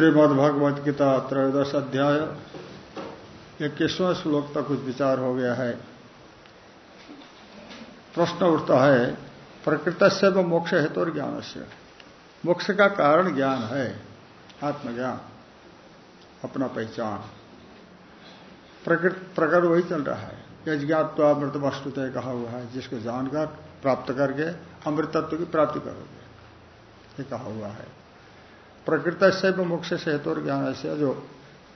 श्रीमद गीता त्रयोदश अध्याय इक्कीसवें श्लोक तक कुछ विचार हो गया है। प्रश्न उठता है प्रकृत से व मोक्ष हेतु और ज्ञान से मोक्ष का कारण ज्ञान है, आत्मज्ञान, अपना पहचान। प्रकृत प्रकट वही चल रहा है। यज्ञात्वा अमृत वस्तु तय कहा हुआ है, जिसको जानकर प्राप्त करके अमृत तत्व की प्राप्ति करोगे, ये कहा हुआ है। प्रकृत से मोक्ष से हेतु और ज्ञान ऐसे जो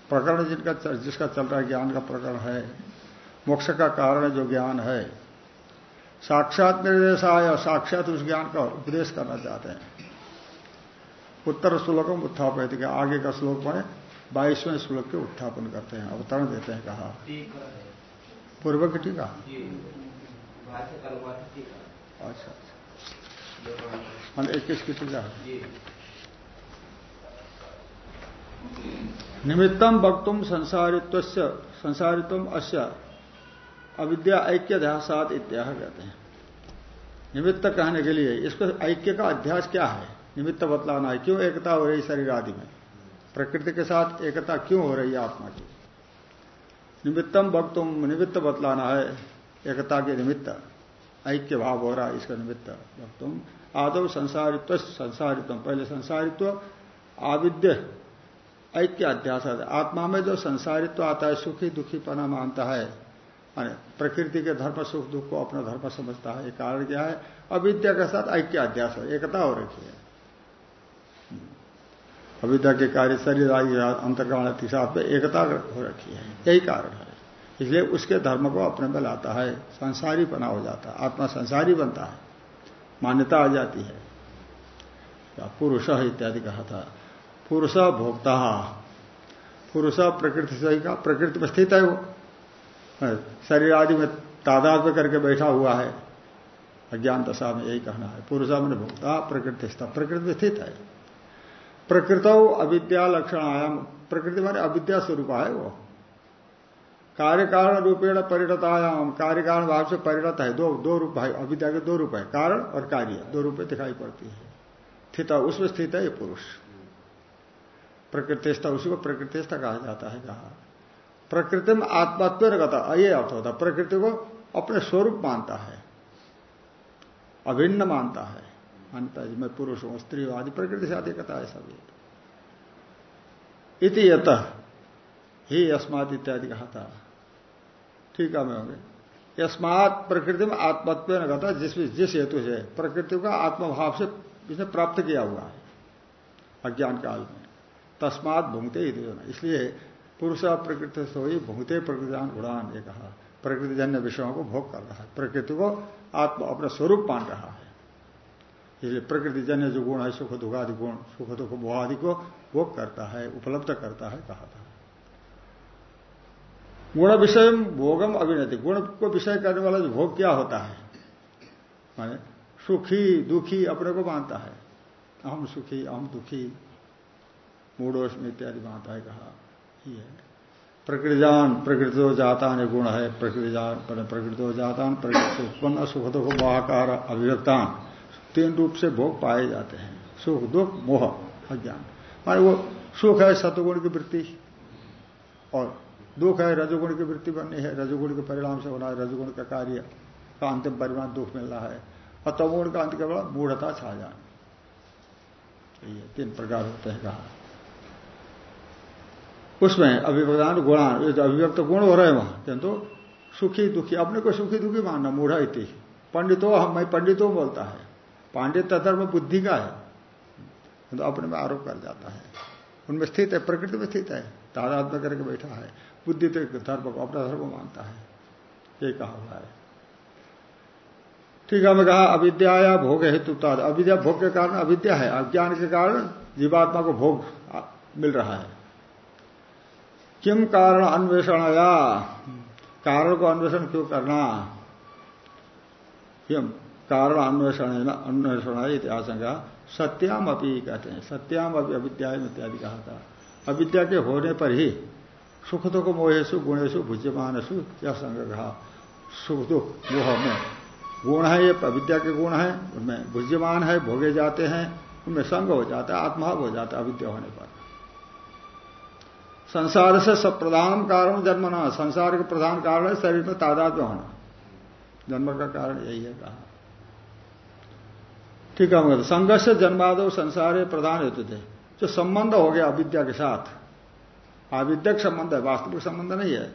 प्रकरण जिनका जिसका चल रहा है ज्ञान का प्रकरण है मोक्ष का कारण जो ज्ञान है। साक्षात निर्देश आया साक्षात उस ज्ञान का उपदेश करना चाहते हैं। उत्तर श्लोकम उत्थापित के आगे का श्लोक में बाईसवें श्लोक के उत्थापन करते हैं। अवतरण देते हैं कहा। पूर्व की टीका अच्छा अच्छा। इक्कीस की टीका निमित्तम वक्तुम संसारित्व संसारित्व अश्य अविद्या ऐक्य ध्यासात इत्याह कहते हैं। निमित्त कहने के लिए, इसको ऐक्य का अध्यास क्या है? निमित्त बतलाना है। क्यों एकता हो रही शरीर आदि में? प्रकृति के साथ एकता क्यों हो रही है आत्मा की? निमित्तम वक्तुम निमित्त बतलाना है, एकता के निमित्त। ऐक्य भाव हो रहा है इसका निमित्त वक्तुम आदव संसारित्व संसारित्व। पहले संसारित्व, आविद्य ऐक्य अध्यास आत्मा में जो संसारित्व आता है, सुखी, दुखी पना मानता है। प्रकृति के धर्म सुख, दुख को अपना धर्म समझता है। कारण क्या है? अविद्या के साथ ऐक्य अध्यास एकता हो रखी है। अविद्या के कार्य शरीर आदि अंतकरण साथ में एकता हो रखी है। यही कारण है। इसलिए उसके धर्म को अपने में लाता है। संसारी बना हो जाता है। आत्मा संसारी बनता है। मान्यता आ जाती है। पुरुष इत्यादि कहा था। पुरुष भोक्ता। पुरुष प्रकृति से का, प्रकृति में स्थित है वो। शरीर आदि में तादाद करके बैठा हुआ है। अज्ञान दशा में यही कहना है। पुरुषा मैंने भोक्ता प्रकृति प्रकृति में स्थित है। प्रकृत अविद्या लक्षण आयाम प्रकृति माने अविद्या स्वरूप है वो। कार्य कारण रूपेण परिणतायाम। कार्य कारण भाव से परिणत है। दो दो रूप है। अविद्या के दो रूप है। कारण और कार्य। दो रूप दिखाई पड़ती है। स्थित, उसमें स्थित है ये पुरुष। प्रकृतिस्थ, उसी को प्रकृतिस्थ कहा जाता है, कहा। प्रकृति में आत्मात्व ये अर्थ होता प्रकृति को अपने स्वरूप मानता है, अभिन्न मानता है। मानता है, मैं पुरुष हूँ, स्त्री हूँ, आदि, प्रकृति से आदि कथा है सभी इति यत, ही अस्मात इत्यादि कहा था। ठीक है, मैं होंगे। यस्मात प्रकृति में आत्मत्व न कहता जिस जिस हेतु से, प्रकृति का आत्मभाव से इसने प्राप्त किया हुआ है, अज्ञान काल में। तस्मात भूंगते इसलिए पुरुष प्रकृति से ही भूंगते प्रकृतिजान उड़ान ये कहा। प्रकृतिजन्य विषयों को भोग कर रहा है। प्रकृति को आत्मा अपना स्वरूप मान रहा है। इसलिए प्रकृति जन्य जो गुण है सुख दुखादि गुण सुख दुख आदि को भोग करता है, उपलब्ध करता है, कहा था। गुण विषय भोगम अभिनति गुण को विषय करने वाला जो भोग क्या होता है? माने सुखी, दुखी अपने को मानता है। अहम सुखी, अहम दुखी मूडोष में इत्यादि मानता है कहा है प्रकृतिजान प्रकृति जाता गुण है। प्रकृतिजान प्रकृति जातान, प्रकृति उत्पन्न, सुख दुख, महाकार, अभिव्यक्तान। तीन रूप से भोग पाए जाते हैं। सुख, दुख, मोह, अज्ञान। माने वो सुख है सतुगुण की वृत्ति, और दुख है रजोगुण की वृत्ति बननी है। रजोगुण के परिणाम से होना है, रजोगुण का कार्य, का अंतिम परिणाम दुख मिल रहा है। और तमोगुण का अंत केवल मूढ़ता छा जाना। ये तीन प्रकार होते हैं कहा। उसमें अभिव्यक्तान गुणान, ये अभिव्यक्त गुण हो रहे हैं वहाँ, किंतु सुखी दुखी, अपने को सुखी दुखी मानना, मूढ़ा इति। पंडितो, हम मैं पंडितों बोलता है। पांडित्य धर्म बुद्धि का है। तो अपने में आरोप कर जाता है। उनमें स्थित है, प्रकृति में स्थित है। तादात्म करके बैठा है। बुद्धि तो धर्म को, अपना धर्म मानता है। ये कहा हुआ है। ठीक है मैं कहा, अविद्या या भोग हेतु अविद्या भोग के कारण अविद्या है। अज्ञान के कारण जीवात्मा को भोग मिल रहा है। किम कारण अन्वेषण या कारण को अन्वेषण क्यों करना? किम? कारण अन्वेषण अन्वेषण इतिहास आशंका। सत्याम अपी कहते हैं। सत्याम अभी अविद्या इत्यादि कहा था। अविद्या के होने पर ही सुख दुख मोहेशु गुणेशु भुज्यमानसु क्या संग सुख दुख मोह में गुण है, ये अविद्या के गुण है। उनमें भुज्यमान है, भोगे जाते हैं। उनमें संग हो जाता है आत्मभाव हो जाता है अविद्या होने पर। संसार से सब प्रधान कारण जन्म ना, संसार के प्रधान कारण है शरीर में तादाद होना। जन्म का कारण यही है कहा। ठीक है मतलब संघर्ष जन्मादो संसार प्रधान हेतु थे। जो संबंध हो गया अविद्या के साथ। अविद्यक संबंध है, वास्तविक संबंध नहीं है।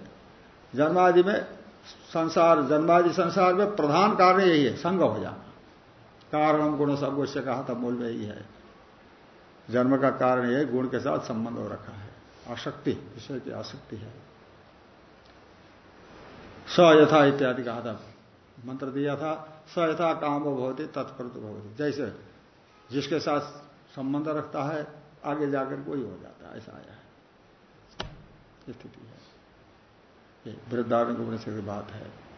जन्मादि में संसार, जन्मादि संसार में प्रधान कारण यही है संग हो जाना। कारण गुण सबसे कहा था, मूल में यही है। जन्म का कारण यह गुण के साथ संबंध हो रखा है। आसक्ति विषय की आसक्ति है। स यथा इत्यादि कहा था। मंत्र दिया था, स यथा काम भवती तत्कृत भवती। जैसे जिसके साथ संबंध रखता है, आगे जाकर कोई हो जाता है, ऐसा आया है। स्थिति है। वृद्धारण उपनिषद की बात है।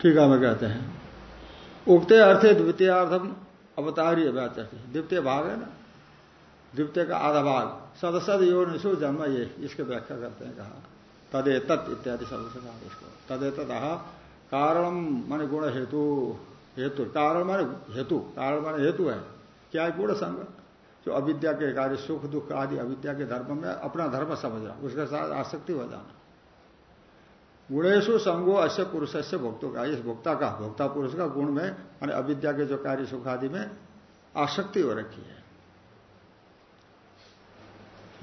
ठीक है मैं कहते हैं। उगते अर्थे द्वितीयार्थम अवतारी व्याचर द्वितीय भाग है ना? द्वितीय का आधा भाग। सदसद निशु जन्म ये, इसके व्याख्या करते हैं कहा। तदे तत् इत्यादि शब्द से कहा इसको। तद कारण मान गुण हेतु हेतु। कारण मान हेतु। कारण मान हेतु है। क्या है गुण संग? जो अविद्या के कार्य, सुख दुख आदि अविद्या के धर्म में अपना धर्म समझना, उसके साथ आसक्ति हो जाना। गुणेशु संगो अश्य पुरुष से भोक्तों का, इस भोक्ता का, भोक्ता पुरुष का गुण में माने अविद्या के जो कार्य सुख आदि में आसक्ति हो रखी है।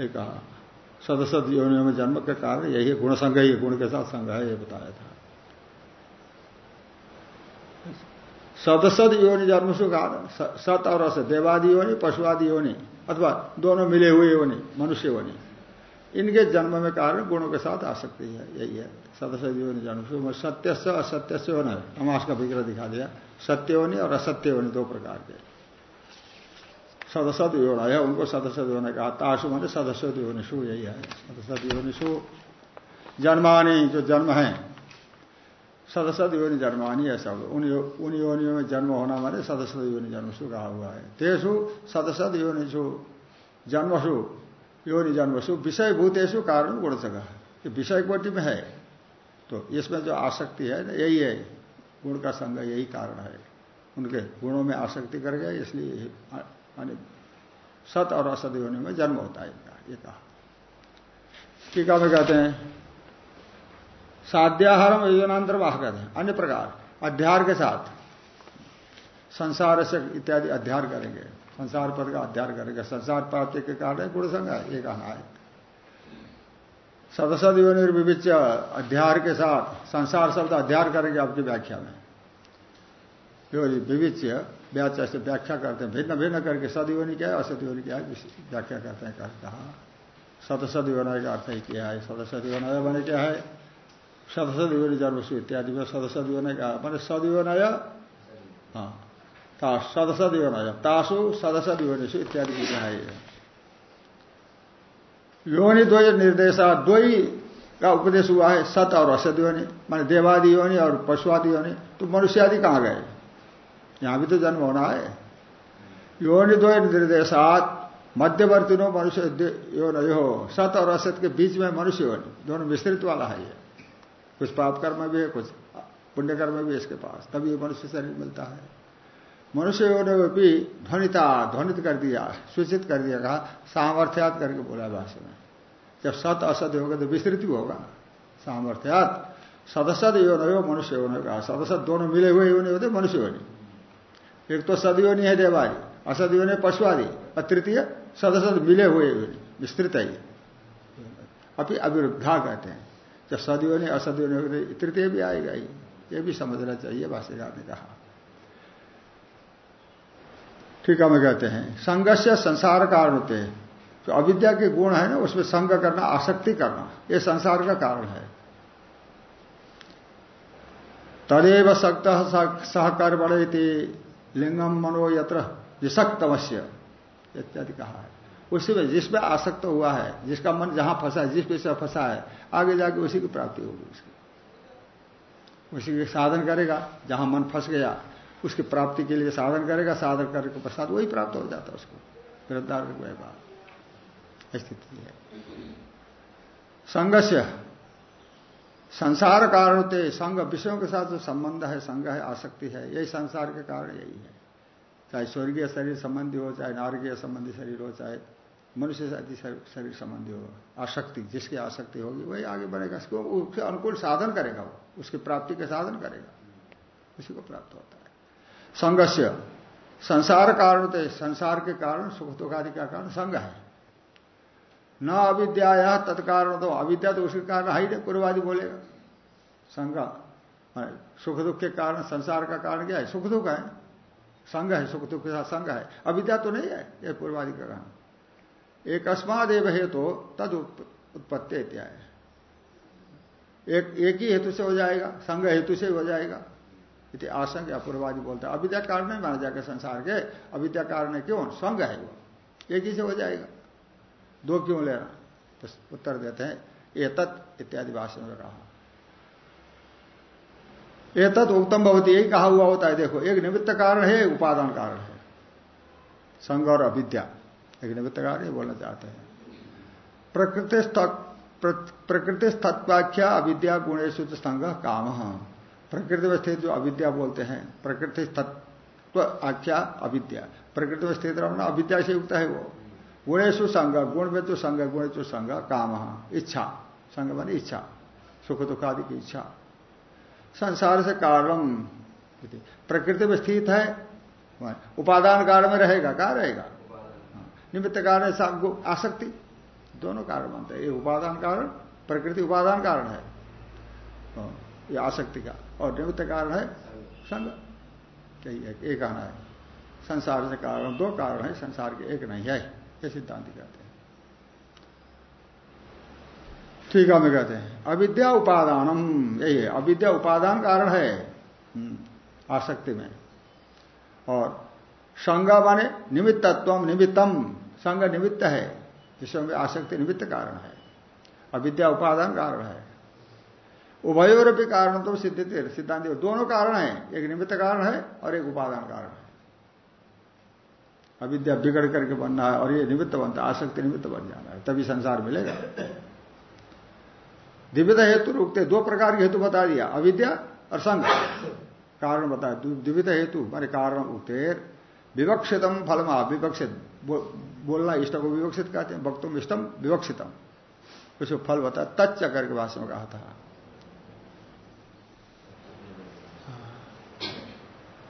कहा, सदसद योनियों में जन्म के कारण यही गुण संग ही गुण के साथ संग है, ये बताया था। सदसद योनि जन्म सुख सत और असत देवादि योनि, पशुआदि योनि, अथवा दोनों मिले हुए योनि, मनुष्य योनि। इनके जन्म में कारण गुणों के साथ आसक्ति है, यही है। सदस्य योनि जन्म सत्य से असत्य से होना अमास का विग्रह दिखा दिया। सत्य होने और असत्य होने दो प्रकार के। सदसद योना है उनको सदसद होने कहा। ताशु मैंने सदस्य योनिशु यही है। सदसद योनिशु जन्मानी जो जन्म है सदसद योनि जन्मानी है सब। उन योनियों में जन्म होना माने सदसद योनि जन्मसु कहा हुआ है। तेसु सदसद योनिशु जन्मसु योनि जन्मसु विषय भूतेशु कारण गुण सका विषय कोटि में है तो इसमें जो आसक्ति है ना यही है, गुण का संग यही कारण है। उनके गुणों में आसक्ति कर गया, इसलिए सत और असत योनि में जन्म होता है इनका, ये कहा। टीका में कहते हैं, साध्याहारम योजनांतर वाह कहते हैं। अन्य प्रकार अध्यार के साथ संसार से इत्यादि अध्यार करेंगे। संसार पद का अध्यार करेगा। संसार प्राप्ति के कारण गुण संग है, ये कहना है। सदसद योनिर्विविच अध्यार के साथ संसार शब्द अध्यार करेंगे आपकी व्याख्या में। विविच व्याख्या से व्याख्या करते हैं भिन्न भिन्न करके सदयोनि क्या है असद योनि क्या है व्याख्या करते हैं कहा सदसद योनय का अर्थ ही क्या है सदसद योनय बने क्या है? सदसद योनि जन्मसु इत्यादि में सदसद योनय का मैंने सदयोनय हाँ। सदसद योनय तासु सदसद योनिषु इत्यादि क्या है योनि द्वय निर्देशा, द्वय का उपदेश हुआ है, सत और असत योनि, माने देवादि योनि और पशुआदि योनि तो मनुष्य आदि कहाँ गए? यहाँ भी तो जन्म होना है। योनि द्वय निर्देशात मध्यवर्ती नो मनुष्य योन यो सत और असत के बीच में मनुष्य योनि, दोनों मिश्रित वाला है ये। कुछ पाप कर्म भी है, कुछ पुण्य कर्म भी इसके पास, तभी मनुष्य शरीर मिलता है। मनुष्य भी ध्वनिता, ध्वनित कर दिया, सूचित कर दिया, कहा, सामर्थ्यात करके बोला भाषा में। जब सत, असत होगा तो विस्तृत भी होगा। सामर्थ्यात सदसद योन हो मनुष्य योन कहा सदसद दोनों मिले हुए योनि होते, मनुष्य योनि एक तो सदयोनि है देवादि, असद योनि पशुआदि, और तृतीय सदसद मिले हुए योनि, विस्तृत है अभी अविरुद्धा कहते हैं। जब सदयोनि असदयोनि तृतीय भी आएगा ये भी समझना चाहिए, भाष्यकार ने कहा। ठीक है मैं कहते हैं। संघ से संसार कारण होते हैं। जो अविद्या के गुण है ना, उसमें संग करना, आसक्ति करना, ये संसार का कारण है। तदेव सक्त सहकर्मण लिंगम मनो यत्र विषक्तमस्य इत्यादि कहा है। उसी में जिसमें आसक्त हुआ है, जिसका मन जहाँ फंसा है, जिस विषय फंसा है, आगे जाके उसी की प्राप्ति होगी उसकी। उसी के साधन करेगा, जहाँ मन फंस गया उसकी प्राप्ति के लिए साधन करेगा, साधन करने के पश्चात वही प्राप्त हो जाता है उसको। गिरफ़्तार बात। स्थिति है। संघर्ष संसार कारण होते संघ विषयों के साथ जो संबंध है, संघ है, आसक्ति है, यही संसार के कारण यही है। चाहे स्वर्गीय शरीर संबंधी हो, चाहे नारकीय संबंधी शरीर हो, चाहे मनुष्य अति शरीर संबंधी हो, आसक्ति, जिसकी आसक्ति होगी, वही आगे बढ़ेगा। उसको उसके अनुकूल साधन करेगा वो। उसकी प्राप्ति के साधन करेगा। उसी को प्राप्त होता है। संघर्ष संसार कारण तो संसार के कारण सुख दुखादि का कारण संघ है। न अविद्या तत्कारण तो अविद्या तो उसके कारण है ही पूर्वादि बोलेगा। संघ सुख दुख के कारण, संसार का कारण क्या है? सुख दुख है। संघ है सुख दुख के साथ संघ है। अविद्या तो नहीं है, यह पूर्वादि का कारण। एक अस्मादेव हेतु तो तद उत्पत्ति इत्यादि। एक एक ही हेतु से हो जाएगा, संघ हेतु से हो जाएगा। इति आशंक अपूर्वादि बोलते हैं। अविद्या कारण नहीं माना जाएगा संसार के। अविद्या कारण है क्यों? संघ है वो। एक ही से हो जाएगा? दो क्यों लेना तो उत्तर देते हैं। एतत् इत्यादि भाषण में कहा। एतत् उत्तम भवती। यही कहा हुआ होता है, देखो। एक निमित्त कारण है, उपादान कारण है। संघ और अविद्या। एक निमित्त कारण ही बोलना चाहते हैं। प्रकृति प्रकृति तत्वाख्या अविद्या गुणेश संघ काम। प्रकृति में स्थित जो अविद्या बोलते हैं। प्रकृति तत्व आख्या अविद्या। प्रकृति में स्थित रहना अविद्या से युक्त है वो। गुणेशु संग गुण में तो संग गुण तो संग काम, इच्छा। संग मानी इच्छा। सुख दुख आदि की इच्छा। संसार से कारण प्रकृति में स्थित है। उपादान कारण में रहेगा। कहा रहेगा? निमित्त कारण आसक्ति। दोनों कारण बनते हैं। ये उपादान कारण, प्रकृति उपादान कारण है। ये आसक्ति का। और निमित्त कारण है संग। यही है एक आना है। संसार से कारण दो कारण है संसार के एक नहीं है। ये सिद्धांत कहते हैं। ठीक है मैं कहते हैं। अविद्या उपादानम यही है। अविद्या उपादान कारण है हम्म, आसक्ति में। और संग माने निमित्तत्व निमित्तम। संग निमित्त है जिसमें आसक्ति निमित्त कारण है। अविद्या उपादान कारण है। उभयोर भी कारण तो सिद्ध सिद्धांत दोनों कारण है। एक निमित्त कारण है और एक उपादान कारण है। अविद्या बिगड़ करके बनना है और ये निमित्त बनता है, आसक्ति निमित्त बन जाना है, तभी संसार मिलेगा। दिव्यता हेतु रुकते, दो प्रकार के हेतु बता दिया, अविद्या और संघ कारण बताया दिव्यत हेतु मारे कारण उगतेर विवक्षितम फलम, विवक्षित बोलना इष्ट को विवक्षित कहते हैं भक्तों इष्टम विवक्षितम। उसको फल बता तच्च करके भाषण में कहा था।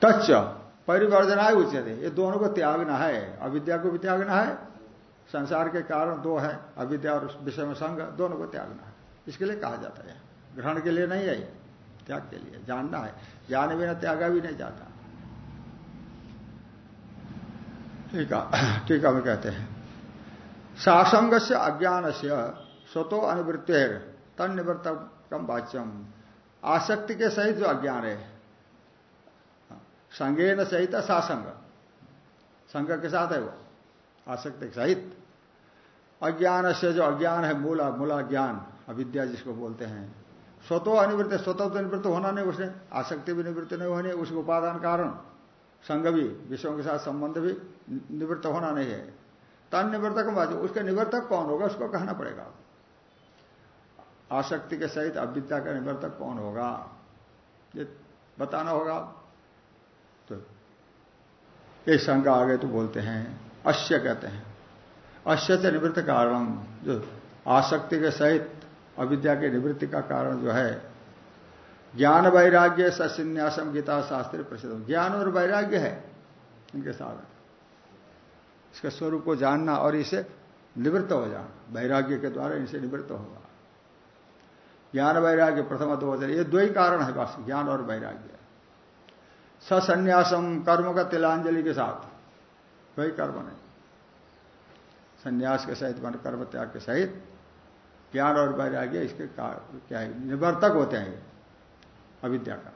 तच्च। परिवर्जनाय उचित ये दोनों को त्यागना है। अविद्या को भी त्यागना है। संसार के कारण दो है। अविद्या और विषय में संग, दोनों को त्यागना है। इसके लिए कहा जाता है। ग्रहण के लिए नहीं है। त्याग के लिए। जानना है। जाने बिना त्यागा भी नहीं जाता। ठीक है। ठीक है, हम कहते हैं। सासंग से अज्ञान से स्वतो अनुवृत्ति तन निवृत्तम वाच्यम। आसक्ति के सहित जो अज्ञान है संगे न सहित सासंग। संघ के साथ है वो, आसक्ति सहित। अज्ञान से जो अज्ञान है, मूला मूला ज्ञान, अविद्या जिसको बोलते हैं। स्वतो अनिवृत्त, स्वतः तो निवृत्त होना नहीं उसने आसक्ति भी निवृत्त नहीं होनी उसके उपादान कारण। संघ भी, विषयों के साथ संबंध भी निवृत्त होना नहीं है। तन निवर्तक उसका निवर्तक कौन होगा, उसको कहना पड़ेगा। आसक्ति के सहित अविद्या का निवर्तक कौन होगा, ये बताना होगा। ये शंका आ गए तो बोलते हैं, अश्य कहते हैं। अश्य से निवृत्त कारण, जो आसक्ति के सहित अविद्या के निवृत्ति का कारण जो है, ज्ञान वैराग्य सन्यासम गीता शास्त्र प्रसिद्ध। ज्ञान और वैराग्य है इनके साथ। इसके स्वरूप को जानना और इसे निवृत्त हो जाना, वैराग्य के द्वारा इनसे निवृत्त होगा। ज्ञान वैराग्य प्रथम दो ये दो ही कारण है बस, ज्ञान और वैराग्य। सन्यासम कर्म का तिलांजलि के साथ। कोई कर्म नहीं। संन्यास के सहित मन कर्म त्याग के सहित ज्ञान और वैराग्य इसके क्या है? निवर्तक होते हैं। अविद्या का।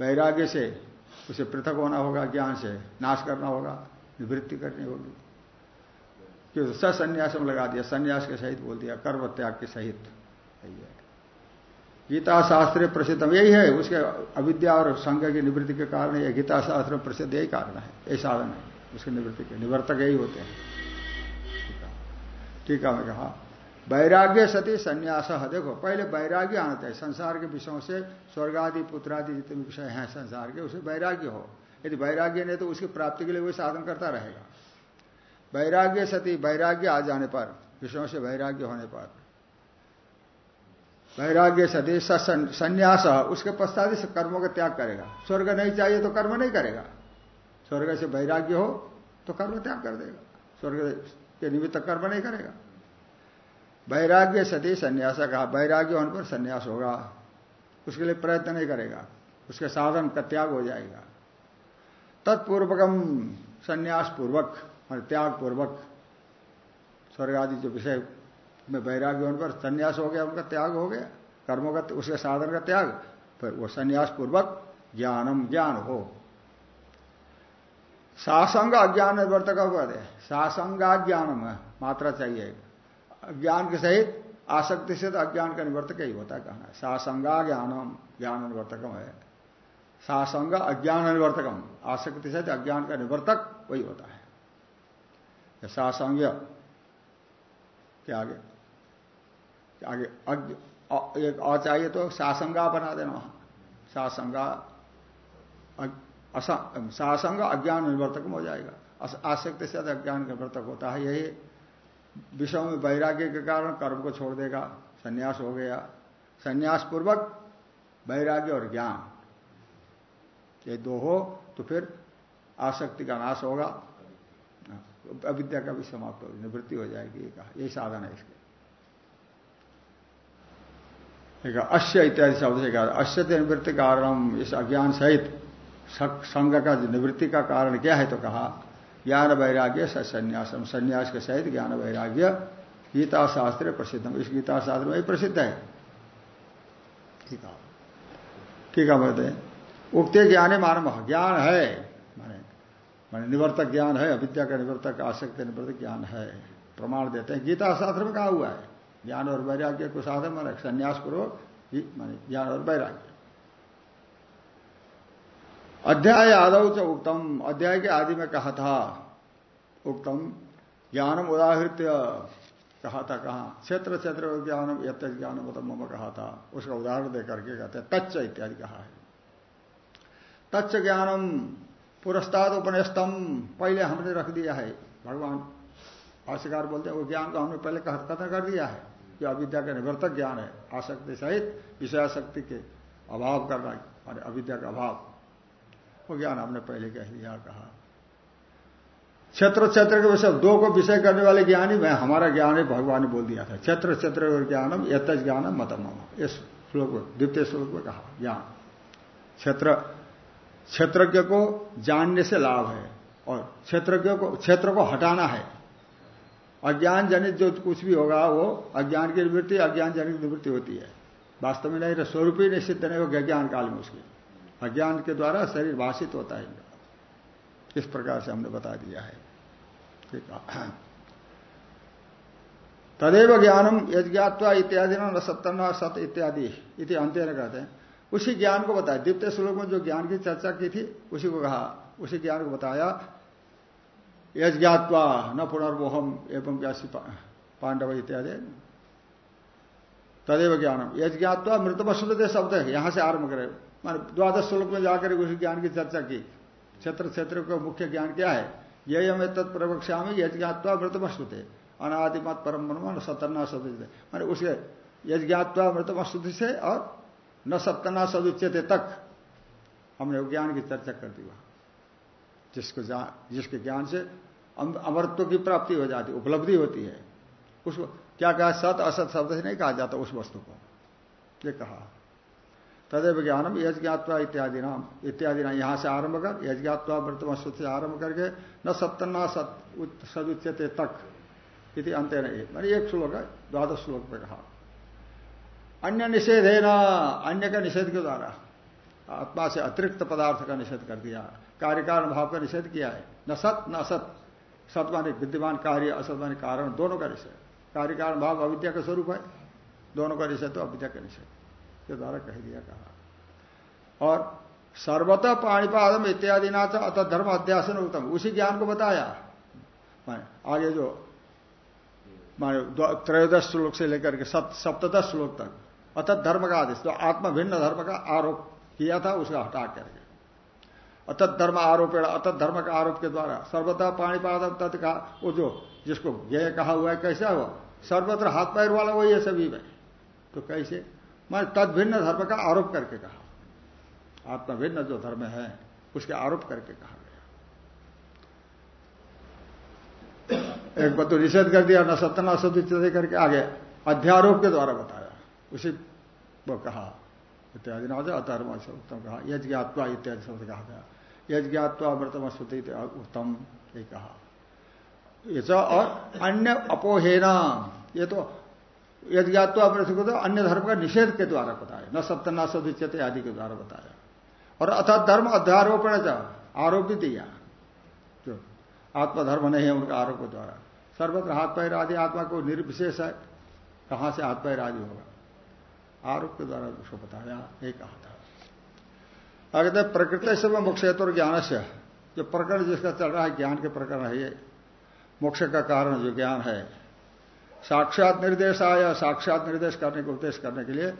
वैराग्य से उसे पृथक होना होगा, ज्ञान से नाश करना होगा, निवृत्ति करनी होगी। क्यों? सन्यास में लगा दिया, संन्यास के सहित बोल दिया, कर्म त्याग के सहित। है गीता शास्त्र प्रसिद्ध। यही है, उसके अविद्या और संघ की निवृत्ति के कारण यह गीता शास्त्र प्रसिद्ध यही कारण है। यही साधन है, उसकी निवृत्ति के, निवर्तक यही होते हैं। टीका में कहा, वैराग्य सती संन्यास देखो, पहले वैराग्य आना चाहिए संसार के विषयों से स्वर्ग आदि पुत्रादि जितने विषय हैं संसार के, उसे वैराग्य हो। यदि वैराग्य नहीं तो उसकी प्राप्ति के लिए वही साधन करता रहेगा। वैराग्य सती, वैराग्य आ जाने पर, विषयों से वैराग्य होने पर वैराग्य सती संन्यास उसके पश्चात ही कर्मों का त्याग करेगा। स्वर्ग नहीं चाहिए तो कर्म नहीं करेगा। स्वर्ग से वैराग्य हो तो कर्म त्याग कर देगा। स्वर्ग के निमित्त कर्म नहीं करेगा। वैराग्य सती संन्यास कहा, वैराग्य होने पर संन्यास होगा। उसके लिए प्रयत्न नहीं करेगा। उसके साधन का त्याग हो जाएगा। तत्पूर्वकम संन्यास पूर्वक और त्याग पूर्वक स्वर्ग आदि जो विषय में वैराग्य होने पर संन्यास हो गया, उनका त्याग हो गया। कर्मों का उसके साधन का त्याग फिर वो संन्यास पूर्वक ज्ञानम ज्ञान हो। सासंग अज्ञान निवर्तक हुआ दे सासंगा ज्ञानम मात्रा चाहिए। ज्ञान के सहित आसक्ति से तो अज्ञान का निवर्तक ही होता है कहना। सासंगा ज्ञानम, ज्ञान निवर्तकम है। सासंग अज्ञान निवर्तकम आसक्ति से अज्ञान का निवर्तक वही होता है। सासंग क्या आगे अ चाहिए तो सासंगा बना देना वहाँ। सासंगा सासंग अज्ञान निवर्तक हो जाएगा। आसक्ति से अज्ञान निवर्तक होता है। यही विषयों में वैराग्य के कारण कर्म को छोड़ देगा। संन्यास हो गया। संन्यास पूर्वक वैराग्य और ज्ञान। ये दो हो तो फिर आसक्ति का नाश होगा। अविद्या का भी समाप्त हो, निवृत्ति हो जाएगी। यही साधन है इसके। अश्य इत्यादि शब्द से कहा। अश्य निवृत्ति कारण इस अज्ञान सहित संघ का निवृत्ति का कारण क्या है तो कहा, ज्ञान वैराग्य संन्यासम, संन्यास के सहित ज्ञान वैराग्य गीता शास्त्र प्रसिद्ध। इस गीता शास्त्र में प्रसिद्ध है। ठीक है। ठीक है, बोलते उगते ज्ञान मानव ज्ञान है। माने माने निवर्तक ज्ञान है, अविद्या का निवर्तक, आसक्ति निवर्तक ज्ञान है। प्रमाण देते हैं। गीता शास्त्र में कहा हुआ है। ज्ञान और वैराग्य को साधन माने, संन्यास पूर्वक माने ज्ञान और वैराग्य। अध्याय आदव च उत्तम अध्याय के आदि में कहा था उत्तम ज्ञानम उदाहृत कहा था कहा? क्षेत्र क्षेत्र ज्ञानम यत ज्ञानम उत्तम कहा था, उसका उदाहरण देकर के कहते हैं, तच्च इत्यादि कहा है। तच्च ज्ञानम, पुरस्ताद उपनिस्तम पहले हमने रख दिया है, भगवान भाष्यकार बोलते हैं, वो ज्ञान को हमने पहले कथन कर दिया है। कि अविद्या का निवर्तक ज्ञान है, आसक्ति सहित विषयाशक्ति के अभाव करना अविद्या का अभाव। वो ज्ञान हमने पहले कह दिया, कहा। क्षेत्र क्षेत्र के विषय, दो को विषय करने वाले ज्ञान ही, मैं, हमारा ज्ञान है भगवान ने बोल दिया था। क्षेत्र क्षेत्र ज्ञानम यत ज्ञानम मतम इस श्लोक द्वितीय श्लोक में कहा, ज्ञान। क्षेत्र, क्षेत्रज्ञ को जानने से लाभ है, और क्षेत्रज्ञ को, क्षेत्र को हटाना है। अज्ञान जनित जो कुछ भी होगा, वो अज्ञान की निवृत्ति अज्ञान जनित निवृत्ति होती है। वास्तव में नहीं स्वरूप ही निश्चित नहीं होगा, ज्ञान काल में उसकी। अज्ञान के द्वारा शरीर भाषित होता है। इस प्रकार से हमने बता दिया है। ठीक है। तदेव ज्ञानम यज्ञात्वा इत्यादि न सत्तना सत इत्यादि इति अंत्य कहते हैं। उसी ज्ञान को बताया। द्वितीय श्लोक में जो ज्ञान की चर्चा की थी, उसी को कहा। उसी ज्ञान को बताया। यज्ञात्वा न पुनर्मोहम एवं व्यासी पांडव इत्यादि। तदेव ज्ञानम। यज्ञात्वा मृतमश्रुत शब्द है यहाँ से आरंभ करें। मान द्वादश श्लोक में जाकर उस ज्ञान की चर्चा की। क्षेत्र क्षेत्र का मुख्य ज्ञान क्या है? तत्प्रवक्षा में यज्ञात्वा मृतमस्तुते अनादिमत परम मन सतना सदुचित मैंने उसके यज्ञात्वा मृतमस्तुति से और न सप्तना सदुच्यते तक हमने ज्ञान की चर्चा कर दी वहाँ। जिसको जिसके ज्ञान से अमरत्व की प्राप्ति हो जाती, उपलब्धि होती है। उसको क्या कहा? सत असत शब्द से नहीं कहा जाता उस वस्तु को। ये कहा। तदेव ज्ञानम यज्ञात्वा इत्यादि नाम इत्यादि नाम यहाँ से आरंभ कर, यज्ञात्वा वर्तमान से आरंभ करके न सप्तना सदुच्यते तक इति अंत नहीं मैंने एक श्लोक है, द्वादश श्लोक में कहा। अन्य निषेध है ना अन्य का निषेध के द्वारा। आत्मा से अतिरिक्त पदार्थ का निषेध कर दिया। कार्यकारण भाव का निषेध किया है। न सत, न असत। सत माने विद्यमान कार्य, असत माने कारण, दोनों का निषेध। कार्यकारण भाव अविद्या का स्वरूप है। दोनों का निषेध तो अविद्या का निषेध के द्वारा कह दिया कहा। और सर्वतः पाणीपादम इत्यादि ना था अतः धर्म अध्यासन उत्तम। उसी ज्ञान को बताया। आगे जो, माने त्रयोदश श्लोक से लेकर के सप्तदश श्लोक तक। अतः धर्म का आदेश तो आत्मा भिन्न धर्म का आरोप किया था, उसका हटा करके। अतत धर्म आरोप अतत धर्म का आरोप के द्वारा। सर्वथा पाणी पादम तत् का वो जो, जिसको ज्ञ कहा हुआ है, कैसा हुआ सर्वत्र हाथ पैर वाला वही है सभी में। तो कैसे? मैं तद भिन्न धर्म का आरोप करके कहा। आत्मा भिन्न जो धर्म है, उसके आरोप करके कहा गया। एक बात तो निषेध कर दिया, न सत्य न सत्य करके आगे अध्यारोप के द्वारा बताया। उसी वो कहा, इत्यादि ना अधर्म उत्तम कहा। यज्ञात्वा इत्यादि शब्द कहा गया। यज्ञात्वा श्रुति उत्तम ये कहा। ये और अन्य अपोहेना, ये तो यज्ञात्वा को तो अन्य धर्म का निषेध के द्वारा बताया, न सत्य न सदुच्यते आदि के द्वारा बताया। और अथा धर्म अध्यारोपण आरोप भी दिया। जो आत्मधर्म नहीं है उनका आरोप द्वारा। सर्वत्र हाथ पैर आदि, आत्मा को निर्विशेष है, कहाँ से हाथ पैर आदि होगा? आरोप के द्वारा उसको बताया, ये कहा था। आगे प्रकृति से मोक्ष और ज्ञान से जो प्रकरण जिसका चल रहा है, ज्ञान के प्रकरण है ये। मोक्ष का कारण जो ज्ञान है। साक्षात निर्देश आया, साक्षात निर्देश करने के उपदेश करने के लिए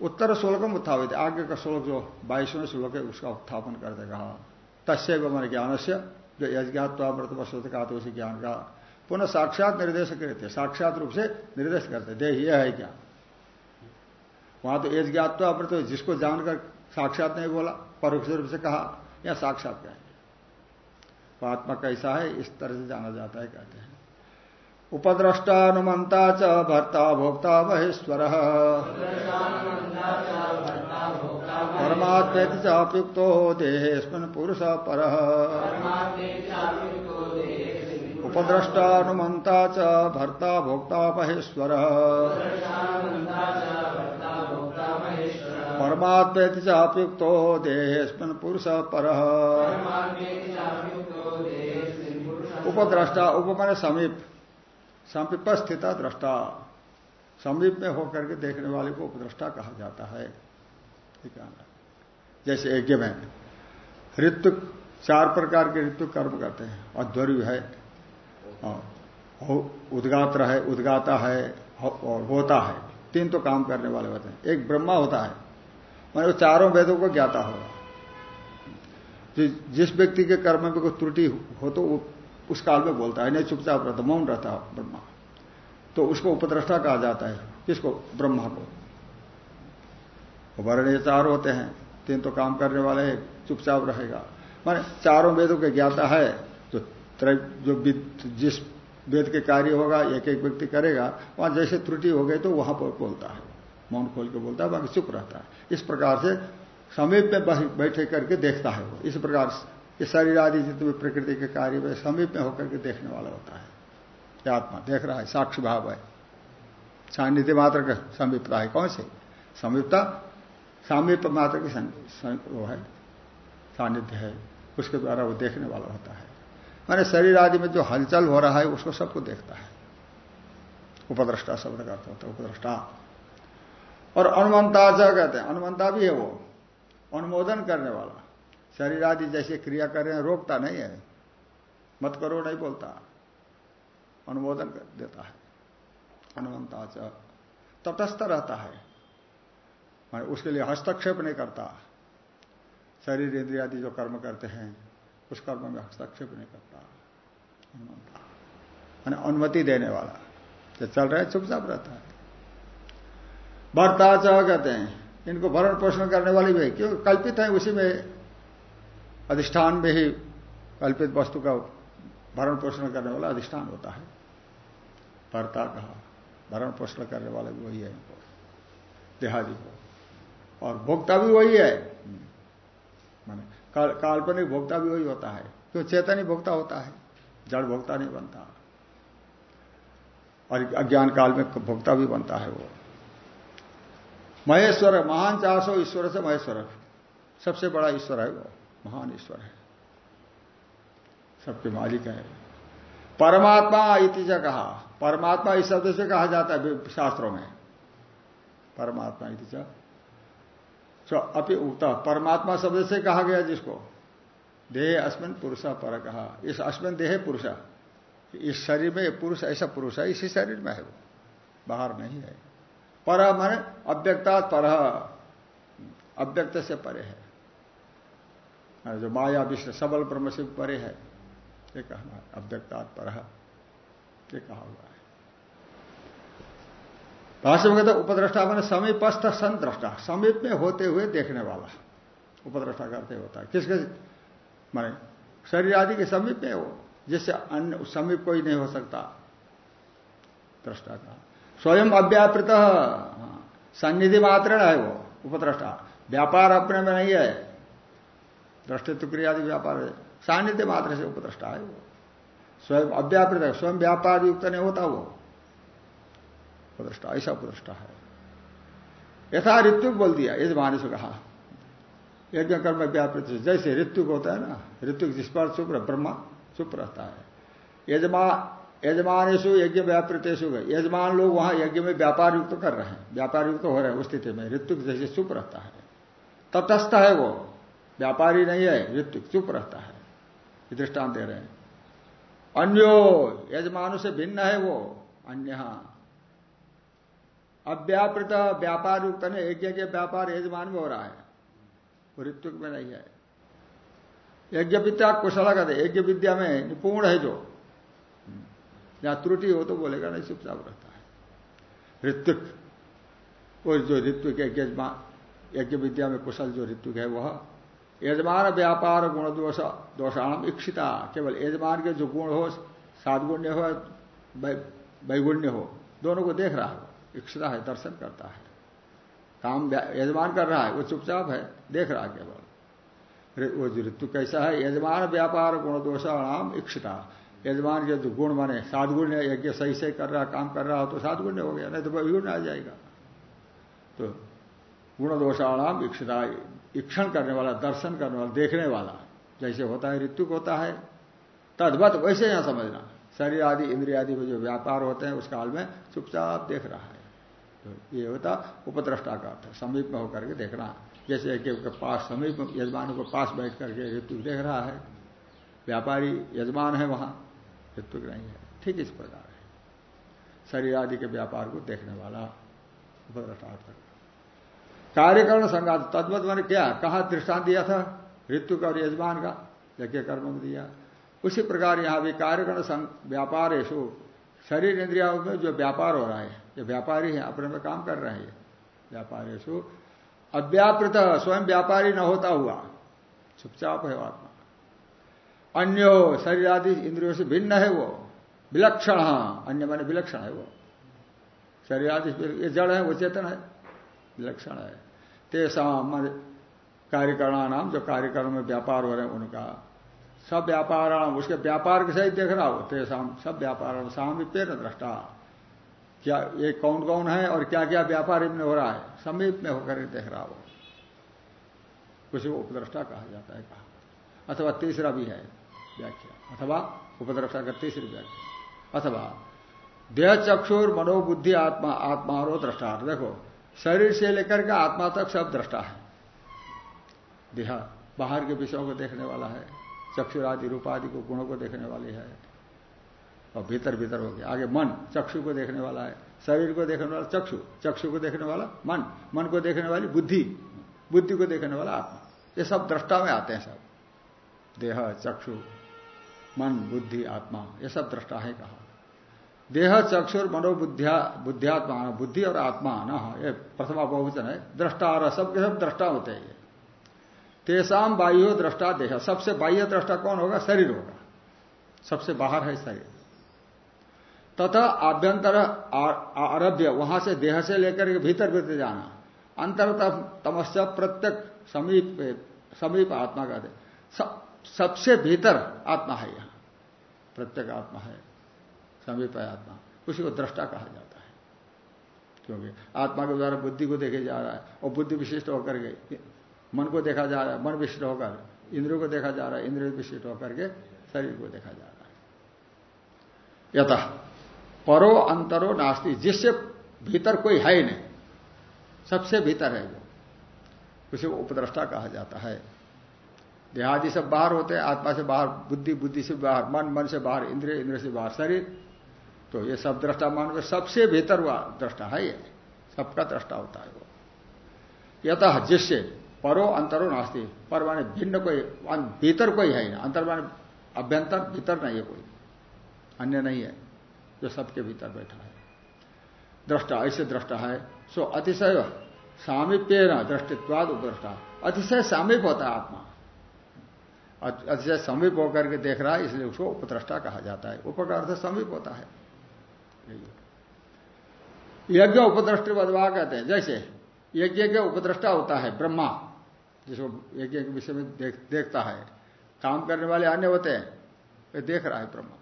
उत्तर श्लोक में उत्थापित। आगे का श्लोक जो बाईसवें श्लोक है, उसका उत्थापन कर देगा। तस्य मन ज्ञान से जो यज्ञात्वामृत वस्तु कहा तो उसी ज्ञान का। पुनः साक्षात निर्देश करते, साक्षात रूप से निर्देश करते। दे यह है क्या वहाँ तो यज्ञात्वामृत, जिसको जानकर साक्षात नहीं बोला, परोक्ष रूप से कहा, या साक्षात कहेंगे तो आत्मा कैसा है, इस तरह से जाना जाता है, कहते हैं। उपद्रष्टानुमता च भर्ता भोक्ता महेश्वर। परमात्मेति चाप्युक्तो देहेस्मिन् पुरुष पर। उपद्रष्टानुमता च भर्ता भोक्ता महेश्वर। परमात्मेति चाप्युक्तो देहेस्मिन् पुरुष पर। उपद्रष्टा, उपमन समीप समीप स्थित दृष्टा समीप में होकर के देखने वाले को उपद्रष्टा कहा जाता है। जैसे यज्ञ में ऋतु, चार प्रकार के ऋतु कर्म करते हैं। अध्वर्य है उद्गात्र है, उद्गाता है, और होता है। तीन तो काम करने वाले होते हैं। एक ब्रह्मा होता है मैंने चारों वेदों को ज्ञाता होगा जिस व्यक्ति के कर्म में कोई त्रुटि हो तो वो उस काल में बोलता है, नहीं, चुपचाप रहता, मौन रहता ब्रह्मा। तो उसको उपद्रष्टा कहा जाता है, किसको? ब्रह्मा को। वर्ण चार होते हैं, तीन तो काम करने वाले हैं, चुपचाप रहेगा। माने चारों वेदों के ज्ञाता है, जो जो जिस वेद के कार्य होगा एक एक व्यक्ति करेगा, वहाँ जैसे त्रुटि हो गई तो वहाँ पर बोलता है। मौन खोल के बोलता है, बाकी चुप रहता है। इस प्रकार से समीप में बैठे करके देखता है वो। इस प्रकार ये शरीर आदि जितने प्रकृति के कार्य में समीप में होकर के देखने वाला होता है। आत्मा देख रहा है साक्षी भाव है। सान्निध्य मात्र का समीपता है। कौन से? समीपता, सामीप मात्र की वो है सानिध्य है। उसके द्वारा वो देखने वाला होता है। माने शरीर आदि में जो हलचल हो रहा है, उसको सबको देखता है। उपद्रष्टा शब्द का अर्थ होता है, उपद्रष्टा। और अनुमंता कहते हैं। अनुमंता भी है वो। अनुमोदन करने वाला। शरीर आदि जैसे क्रिया कर रहे हैं, रोकता नहीं है। मत करो, नहीं बोलता। अनुमोदन कर देता है। अनुमंता च। तटस्थ रहता है। उसके लिए हस्तक्षेप नहीं करता। शरीर इंद्रिया आदि जो कर्म करते हैं, उस कर्म में हस्तक्षेप नहीं करता। अनुमंता अनुमति देने वाला। जो चल रहा है, चुपचाप रहता है। भरता चाह कहते हैं। इनको भरण पोषण करने वाली भी क्यों? कल्पित है, उसी में अधिष्ठान में ही कल्पित वस्तु का भरण पोषण करने वाला अधिष्ठान होता है। भरता कहा भरण पोषण करने वाला भी वही है इनको। देहादि को और भोक्ता भी वही है। माने काल्पनिक भोक्ता भी वही होता है। क्यों? चेतन ही भोक्ता होता है। जड़ भोक्ता नहीं बनता। और अज्ञान काल में भोक्ता भी बनता है वो। महेश्वर, महान चार ईश्वर से महेश्वर। सबसे बड़ा ईश्वर है वो, महान ईश्वर है। सबके मालिक है। परमात्मा इतिज कहा। परमात्मा इस शब्द से कहा जाता है शास्त्रों में। परमात्मा इतिज तो अपि उगता परमात्मा शब्द से कहा गया जिसको। देह अस्मिन पुरुष पर कहा इस अस्मिन देह पुरुष। इस शरीर में पुरुष, ऐसा पुरुष है, इसी शरीर में है वो। बाहर नहीं है। पर मन अव्यक्ता पर अव्यक्त से परे है। जो माया विश्व सबल ब्रह्म से परे है। ये कहना अव्यक्तात् पर ये कहा हुआ है। भाष्य में कहते उपद्रष्टा मैंने समीपस्थ संद्रष्टा समीप में होते हुए देखने वाला। उपद्रष्टा करते होता है। किसके माने शरीर आदि के समीप में हो, जिससे अन्य समीप कोई नहीं हो सकता। दृष्टा का। स्वयं अव्यापृत सन्निधि मात्र है वो, उपद्रष्टा। व्यापार अपने में नहीं है। दृष्टित्व क्रियादि व्यापार है। सान्निध्य मात्र से उपद्रष्टा है वो। स्वयं अव्यापृत है स्वयं व्यापार युक्त नहीं होता वो। उपद्रष्टा, ऐसा उपद्रष्टा है। यथा ऋतु बोल दिया यजमान से कहा। यज्ञ कर्म व्यापृत जैसे ऋतु होता है ना, ऋतु जिस पर चुप ब्रह्मा चुप रहता है। यजमान यजमानेशु यज्ञ व्यापृतेशु यजमान लोग वहाँ यज्ञ में व्यापार युक्त तो कर रहे हैं। व्यापार युक्त तो हो रहे हैं उस स्थिति में। ऋतु जैसे चुप रहता है। तटस्थ है वो। व्यापारी नहीं है ऋतु चुप रहता है। दृष्टांत दे रहे हैं। अन्यो, यजमानों से भिन्न है वो। अन्य। अव्यापृत व्यापार युक्त नहीं यज्ञ के व्यापार यजमान में हो रहा है। वो ऋतु में नहीं है। यज्ञ विद्या कुशला का यज्ञ विद्या में निपुण है जो। या त्रुटि हो तो बोलेगा, नहीं, चुपचाप रहता है। ऋत्विक, वो जो ऋत्विक यज्ञ यज्ञ विद्या में कुशल जो ऋत्विक है, वह यजमान व्यापार गुण दोष दोषाण इक्षिता। केवल यजमान के जो गुण हो साधगुण्य हो वैगुण्य हो, दोनों को देख रहा है, इक्षिता है, दर्शन करता है। काम यजमान कर रहा है, वो चुपचाप है, देख रहा है केवल। वो ऋतु कैसा है, यजमान व्यापार गुण दोषाणाम इक्षिता। यजमान के जो गुण माने साधगुण यज्ञ सही से कर रहा, काम कर रहा हो तो साधगुण्य हो गया, नहीं तो वैगुण्य आ जाएगा। तो गुण दोषाणाम इक्षिता इक्षण करने वाला, दर्शन करने वाला, देखने वाला, जैसे होता है ऋतु होता है, तदवत वैसे यहाँ समझना। शरीर आदि, इंद्रिया आदि में जो व्यापार होते हैं, उस काल में चुपचाप देख रहा है। तो ये होता उपद्रष्टा का अर्थ समीप में होकर के देखना। जैसे कि पास, समीप यजमान को पास बैठ करके ऋतु देख रहा है, व्यापारी यजमान है वहाँ। ऋतु नहीं है। ठीक इस प्रकार है। शरीर आदि के व्यापार को देखने वाला उपद्रष्टा अर्थ कार्यकरण संघात तद्वत मैंने क्या? कहा दृष्टांत दिया था, ऋतु का और यजमान का यज्ञ कर्म दिया? उसी प्रकार यहाँ भी कार्यकरण व्यापार है शरीर इंद्रियाओं में जो व्यापार हो रहा है, जो व्यापारी है, अपने में काम कर रहे हैं। व्यापार व्यापारेशु अव्यापृत, स्वयं व्यापारी न होता हुआ, चुपचाप है आत्मा अन्यो शरीर आदि इंद्रियों से भिन्न है वो। विलक्षण हाँ अन्य माने विलक्षण है वो। शरीर आदि ये जड़ है, वो चेतन है। विलक्षण है। तेसाम कार्यकरणा नाम जो कार्यकरण में व्यापार हो रहे हैं, उनका। सब व्यापार उसके व्यापार के सहित देख रहा हो तेसाम, सब व्यापार सामीप्य न दृष्टा। क्या, ये कौन कौन है और क्या क्या व्यापार इनमें हो रहा है? समीप में होकर देख रहा हो उसी उपद्रष्टा कहा जाता है, कहा। अथवा तीसरा भी है। व्याख्या। अथवा उपद्रष्टा का तीसरी व्याख्या। अथवा देह चक्षुर मनोबुद्धि आत्मा, आत्मारो दृष्टा देखो, शरीर से लेकर के आत्मा तक सब दृष्टा है। देहा बाहर के विषयों को देखने वाला है चक्षु आदि रूप आदि को, गुणों को देखने वाली है। और भीतर भीतर हो गया। आगे मन, चक्षु को देखने वाला है। शरीर को देखने वाला चक्षु चक्षु को देखने वाला मन मन को देखने वाली बुद्धि बुद्धि को देखने वाला आत्मा। ये सब दृष्टा में आते हैं सब। देह, चक्षु मन बुद्धि आत्मा ये सब दृष्टा है कहा। देह चक्षुर मनोबुद्धिया बुद्धियात्मा बुद्धि और आत्मा न ये प्रथमा बहुवचन है। दृष्टा और सबके सब दृष्टा होते हैं तेसाम बाह्यो दृष्टा देह। सबसे बाह्य दृष्टा कौन होगा? शरीर होगा। सबसे बाहर है शरीर। तथा आभ्यंतर आरभ्य वहाँ से देह से लेकर के भीतर भीतर जाना। अंतर तमस्य प्रत्यक समीप समीप आत्मा का सब, सबसे भीतर आत्मा है यहाँ। प्रत्येक आत्मा है, समीप आत्मा। उसी को दृष्टा कहा जाता है। क्योंकि आत्मा के द्वारा बुद्धि को देखे जा रहा है और बुद्धि विशिष्ट होकर के, मन को देखा जा रहा है, मन विशिष्ट होकर, इंद्रियों को देखा जा रहा है, इंद्रिय विशिष्ट होकर के शरीर को देखा जा रहा है। यथ परो अंतरो नास्ती, जिससे भीतर कोई है ही नहीं, सबसे भीतर है वो। उसे उपद्रष्टा कहा जाता है। देहादि सब बाहर होते हैं, आत्मा से बाहर, बुद्धि बुद्धि से बाहर, मन मन से बाहर, इंद्रिय इंद्रिय से बाहर, शरीर। तो ये सब दृष्टा मान में सबसे बेहतर हुआ दृष्टा है ये। सबका दृष्टा होता है वो। यथ जिससे परो अंतरो नास्ती, पर माने भिन्न कोई भीतर कोई है ना अंतर माने अभ्यंतर, भीतर नहीं है कोई। अन्य नहीं है, जो सबके भीतर बैठा है। दृष्टा ऐसे दृष्टा है, सो अतिशय सामीप्य न दृष्टित्वाद उपद्रष्टा अतिशय सामीप होता है आत्मा। अतिशय समीप होकर के देख रहा है इसलिए उसको उपद्रष्टा कहा जाता है। उपकार से समीप होता है। यज्ञ उपद्रष्टि बदवा कहते हैं। जैसे यज्ञ के उपद्रष्टा होता है ब्रह्मा जिसको यज्ञ के विषय में देख, देखता है। काम करने वाले अन्य होते हैं वे देख रहा है ब्रह्मा।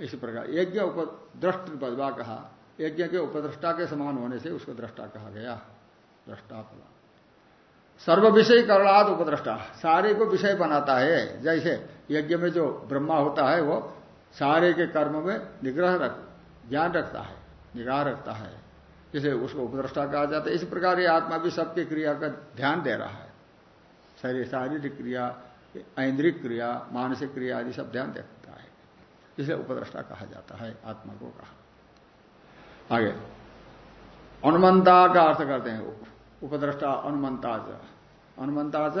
इसी प्रकार यज्ञ उपद्रष्ट बदवा कहा यज्ञ के उपद्रष्टा के समान होने से उसको दृष्टा कहा गया। दृष्टा फला सर्व विषय करणाद उपद्रष्टा। सारे को विषय बनाता है। जैसे यज्ञ में जो ब्रह्मा होता है, वो सारे के कर्म में निग्रह रख, ज्ञान रखता है, निगाह रखता है। जिसे उसको उपद्रष्टा कहा जाता है। इस प्रकार ये आत्मा भी सबकी क्रिया का ध्यान दे रहा है। शरीर, शारीरिक क्रिया, ऐन्द्रिक क्रिया, मानसिक क्रिया आदि सब ध्यान देता है। इसे उपद्रष्टा कहा जाता है, आत्मा को कहा। आगे। अनुमंता का अर्थ करते हैं। उपद्रष्टा अनुमंताज अनुमंताज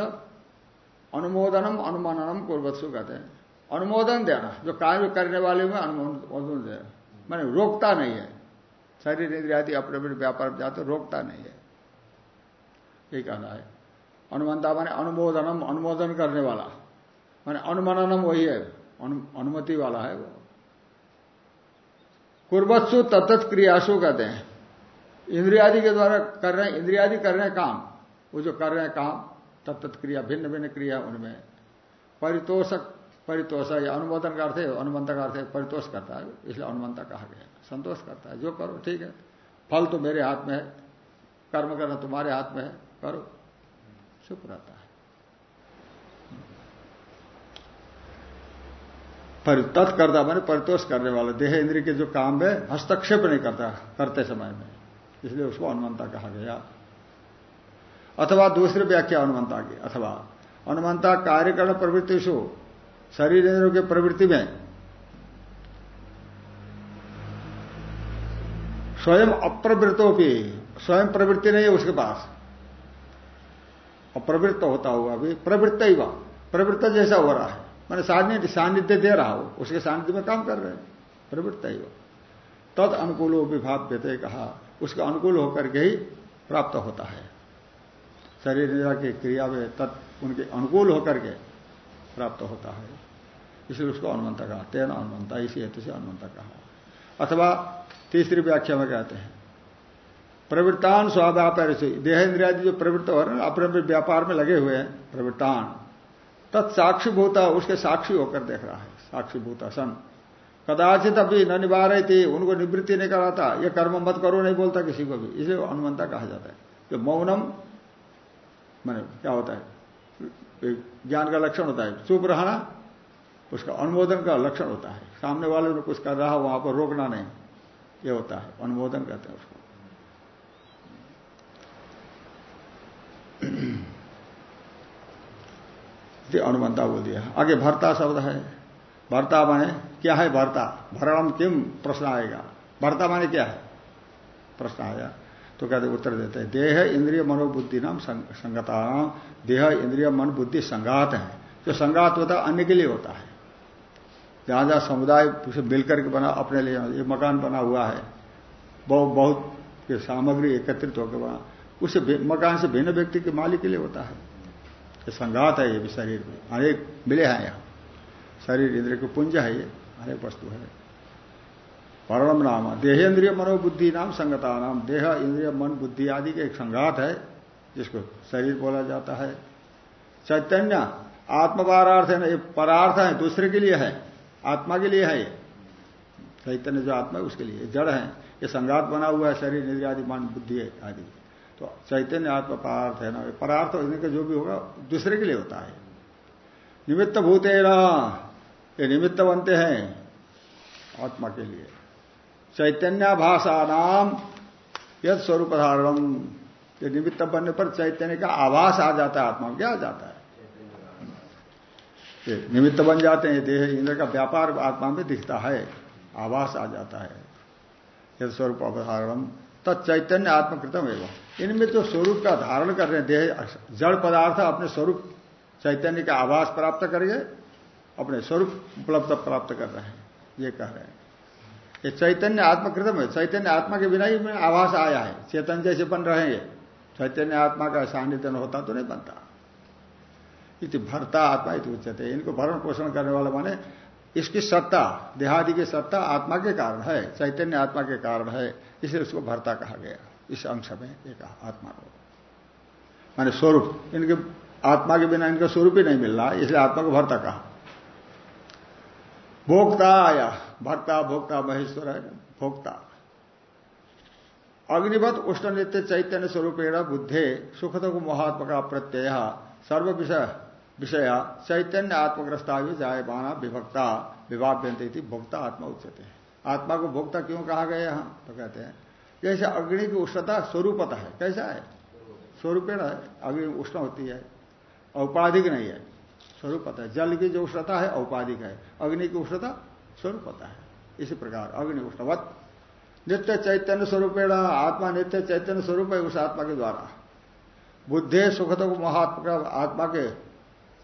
अनुमोदनम अनुमाननम कुर्वत्सु कहते हैं। अनुमोदन देना, जो कार्य करने वाले में अनुमोदन देना मैंने रोकता नहीं है। शरीर, इंद्रिया अपने अपने व्यापार में जाते रोकता नहीं है। ये कहना है। अनुमंता माने अनुमोदनम, अनुमोदन करने वाला। माने अनुमननम वही है। अनुमति वाला है वो। कुर्बत्सु तत्त क्रियासु कहते हैं। इंद्रियादि के द्वारा कर रहे हैं, इंद्रियादि कर रहे हैं काम। वो जो कर रहे हैं काम तत्त क्रिया, भिन्न भिन्न क्रिया उनमें। परितोषक, परितोष या अनुमोदन का अर्थ है अनुमंता का अर्थ है, परितोष करता है। इसलिए अनुमंता कहा गया संतोष करता है। जो करो, ठीक है। फल तो मेरे हाथ में है, कर्म करना तुम्हारे हाथ में है, करो। चुप रहता है। परितत करता मैंने परितोष करने वाला, देह इंद्रिय के जो काम है, हस्तक्षेप नहीं करता, करते समय में। इसलिए उसको अनुमंता कहा गया। अथवा दूसरी व्याख्या अनुमंता की, अथवा अनुमंता कार्यकरण प्रवृत्ति शरीर इंद्रियों की प्रवृत्ति में स्वयं अप्रवृत्तों की स्वयं प्रवृत्ति नहीं है उसके पास। अप्रवृत्त होता हुआ भी प्रवृत्त ही वह प्रवृत्त जैसा हो रहा है। मैंने सान्निध्य सान्निध्य दे रहा हो, उसके सानिध्य में काम कर रहे हैं। प्रवृत्त ही वह तद अनुकूल विभाव देते कहा। उसके अनुकूल होकर के ही प्राप्त होता है। शरीर की क्रिया में तत् उनके अनुकूल होकर के प्राप्त होता है। इसलिए उसको अनुमंता कहा, तेना अनुमंता इसी हेतु से अनुमंता कहा। अथवा तीसरी व्याख्या में कहते हैं, प्रवृत्तान स्वाव्यापार से देह इंद्रियादि जो प्रवृत्त हो रहे हैं अपने व्यापार में लगे हुए हैं, प्रवृत्तान। तत्साक्षीभूता, उसके साक्षी होकर देख रहा है, साक्षीभूता सन। कदाचित अभी न निवार थी उनको निवृत्ति नहीं कराता, ये कर्म मत करो, नहीं बोलता किसी को भी। इसलिए अनुमंता कहा जाता है। जो मौनम, मैंने क्या होता है? ज्ञान का लक्षण होता है। चुप रहना, उसका अनुमोदन का लक्षण होता है। सामने वाले ने कुछ कर रहा, वहाँ पर रोकना नहीं। ये होता है, अनुमोदन कहते हैं उसको। अनुमंता बोल दिया आगे भरता शब्द है। भरता माने क्या है भरता भरणम किम? प्रश्न आएगा। भरता माने क्या है? प्रश्न आया। तो कहते उत्तर देते हैं, देह इंद्रिय मनोबुद्धि नाम संगता। देह इंद्रिय मन बुद्धि संगात है। जो संगात होता है, अन्य के लिए होता है। जहाँ जहाँ समुदाय मिलकर के बना, अपने लिए ये मकान बना हुआ है बहुत बहुत सामग्री एकत्रित होकर बना, उस मकान से भिन्न व्यक्ति के मालिक के लिए होता है। ये संघात है ये भी शरीर में। अनेक मिले हैं यहाँ। शरीर इंद्रिय को पुंज है, ये अनेक वस्तु है। वर्णम नाम देहेन्द्रिय मनोबुद्धि नाम संगता नाम। देह, इंद्रिय, मन, बुद्धि आदि के एक संघात है, जिसको शरीर बोला जाता है। चैतन्य आत्मपारार्थ है ना परार्थ है, दूसरे के लिए है, आत्मा के लिए है ये। चैतन्य जो आत्मा है, उसके लिए जड़ है। ये संघात बना हुआ है, शरीर निधि आदि, मन, बुद्धि आदि। तो चैतन्य आत्मा परार्थ है ना परार्थ होने का जो भी होगा, दूसरे के लिए होता है। निमित्त भूत ये निमित्त बनते हैं आत्मा के लिए। चैतन्याभाषा नाम यद स्वरूप धारणम। ये निमित्त बनने पर चैतन्य का आभास आ जाता है, आत्मा क्या आ जाता है? निमित्त बन जाते हैं देह इंद्र का व्यापार आत्मा में दिखता है आवास आ जाता है। यद स्वरूप अवधारण तत्चैतन्य आत्मकृतम एवं। इनमें जो स्वरूप का धारण कर रहे हैं, देह, जड़ पदार्थ अपने स्वरूप चैतन्य का आवास प्राप्त करेंगे अपने स्वरूप उपलब्ध प्राप्त कर रहे हैं। ये कह रहे हैं। ये चैतन्य आत्मकृतम है। चैतन्य आत्मा के बिना ही में आवास आया है। चेतन जैसे बन रहे हैं। चैतन्य आत्मा का सान्निध्य होता तो नहीं बनता। इति भरता आत्मा इति उच्चते इनको भरण पोषण करने वाला माने इसकी सत्ता, देहादि की सत्ता आत्मा के कारण है। चैतन्य आत्मा के कारण है। इसलिए उसको भरता कहा गया। इस अंश में एक आत्मा को। माने स्वरूप। इनके आत्मा के बिना इनका स्वरूप ही नहीं मिल रहा। इसलिए आत्मा को भरता कहा। भोक्ता आया भक्ता, भोक्ता, महेश्वर है भोक्ता। अग्निवत उष्ण नित्य चैतन्य स्वरूपेण बुद्धे सुखद को महात्मा प्रत्यय सर्व विषय विषय चैतन्य आत्मग्रस्ता भी जायमाना विभक्ता विभाव्यंत भोक्ता आत्मा उच्चते आत्मा को भोक्ता क्यों कहा गया यहाँ? तो कहते हैं, जैसे अग्नि की उष्णता स्वरूपता है, कैसा है? स्वरूपेण है अग्नि उष्ण होती है, औपाधिक नहीं है। स्वरूपता है। जल की जो उष्णता है, औपाधिक है। अग्नि की उष्णता स्वरूपता है। इसी प्रकार अग्नि उष्णवत। नित्य चैतन्य स्वरूपेण आत्मा नित्य चैतन्य स्वरूप है उस आत्मा के द्वारा। बुद्धे सुख दो महात्मा आत्मा के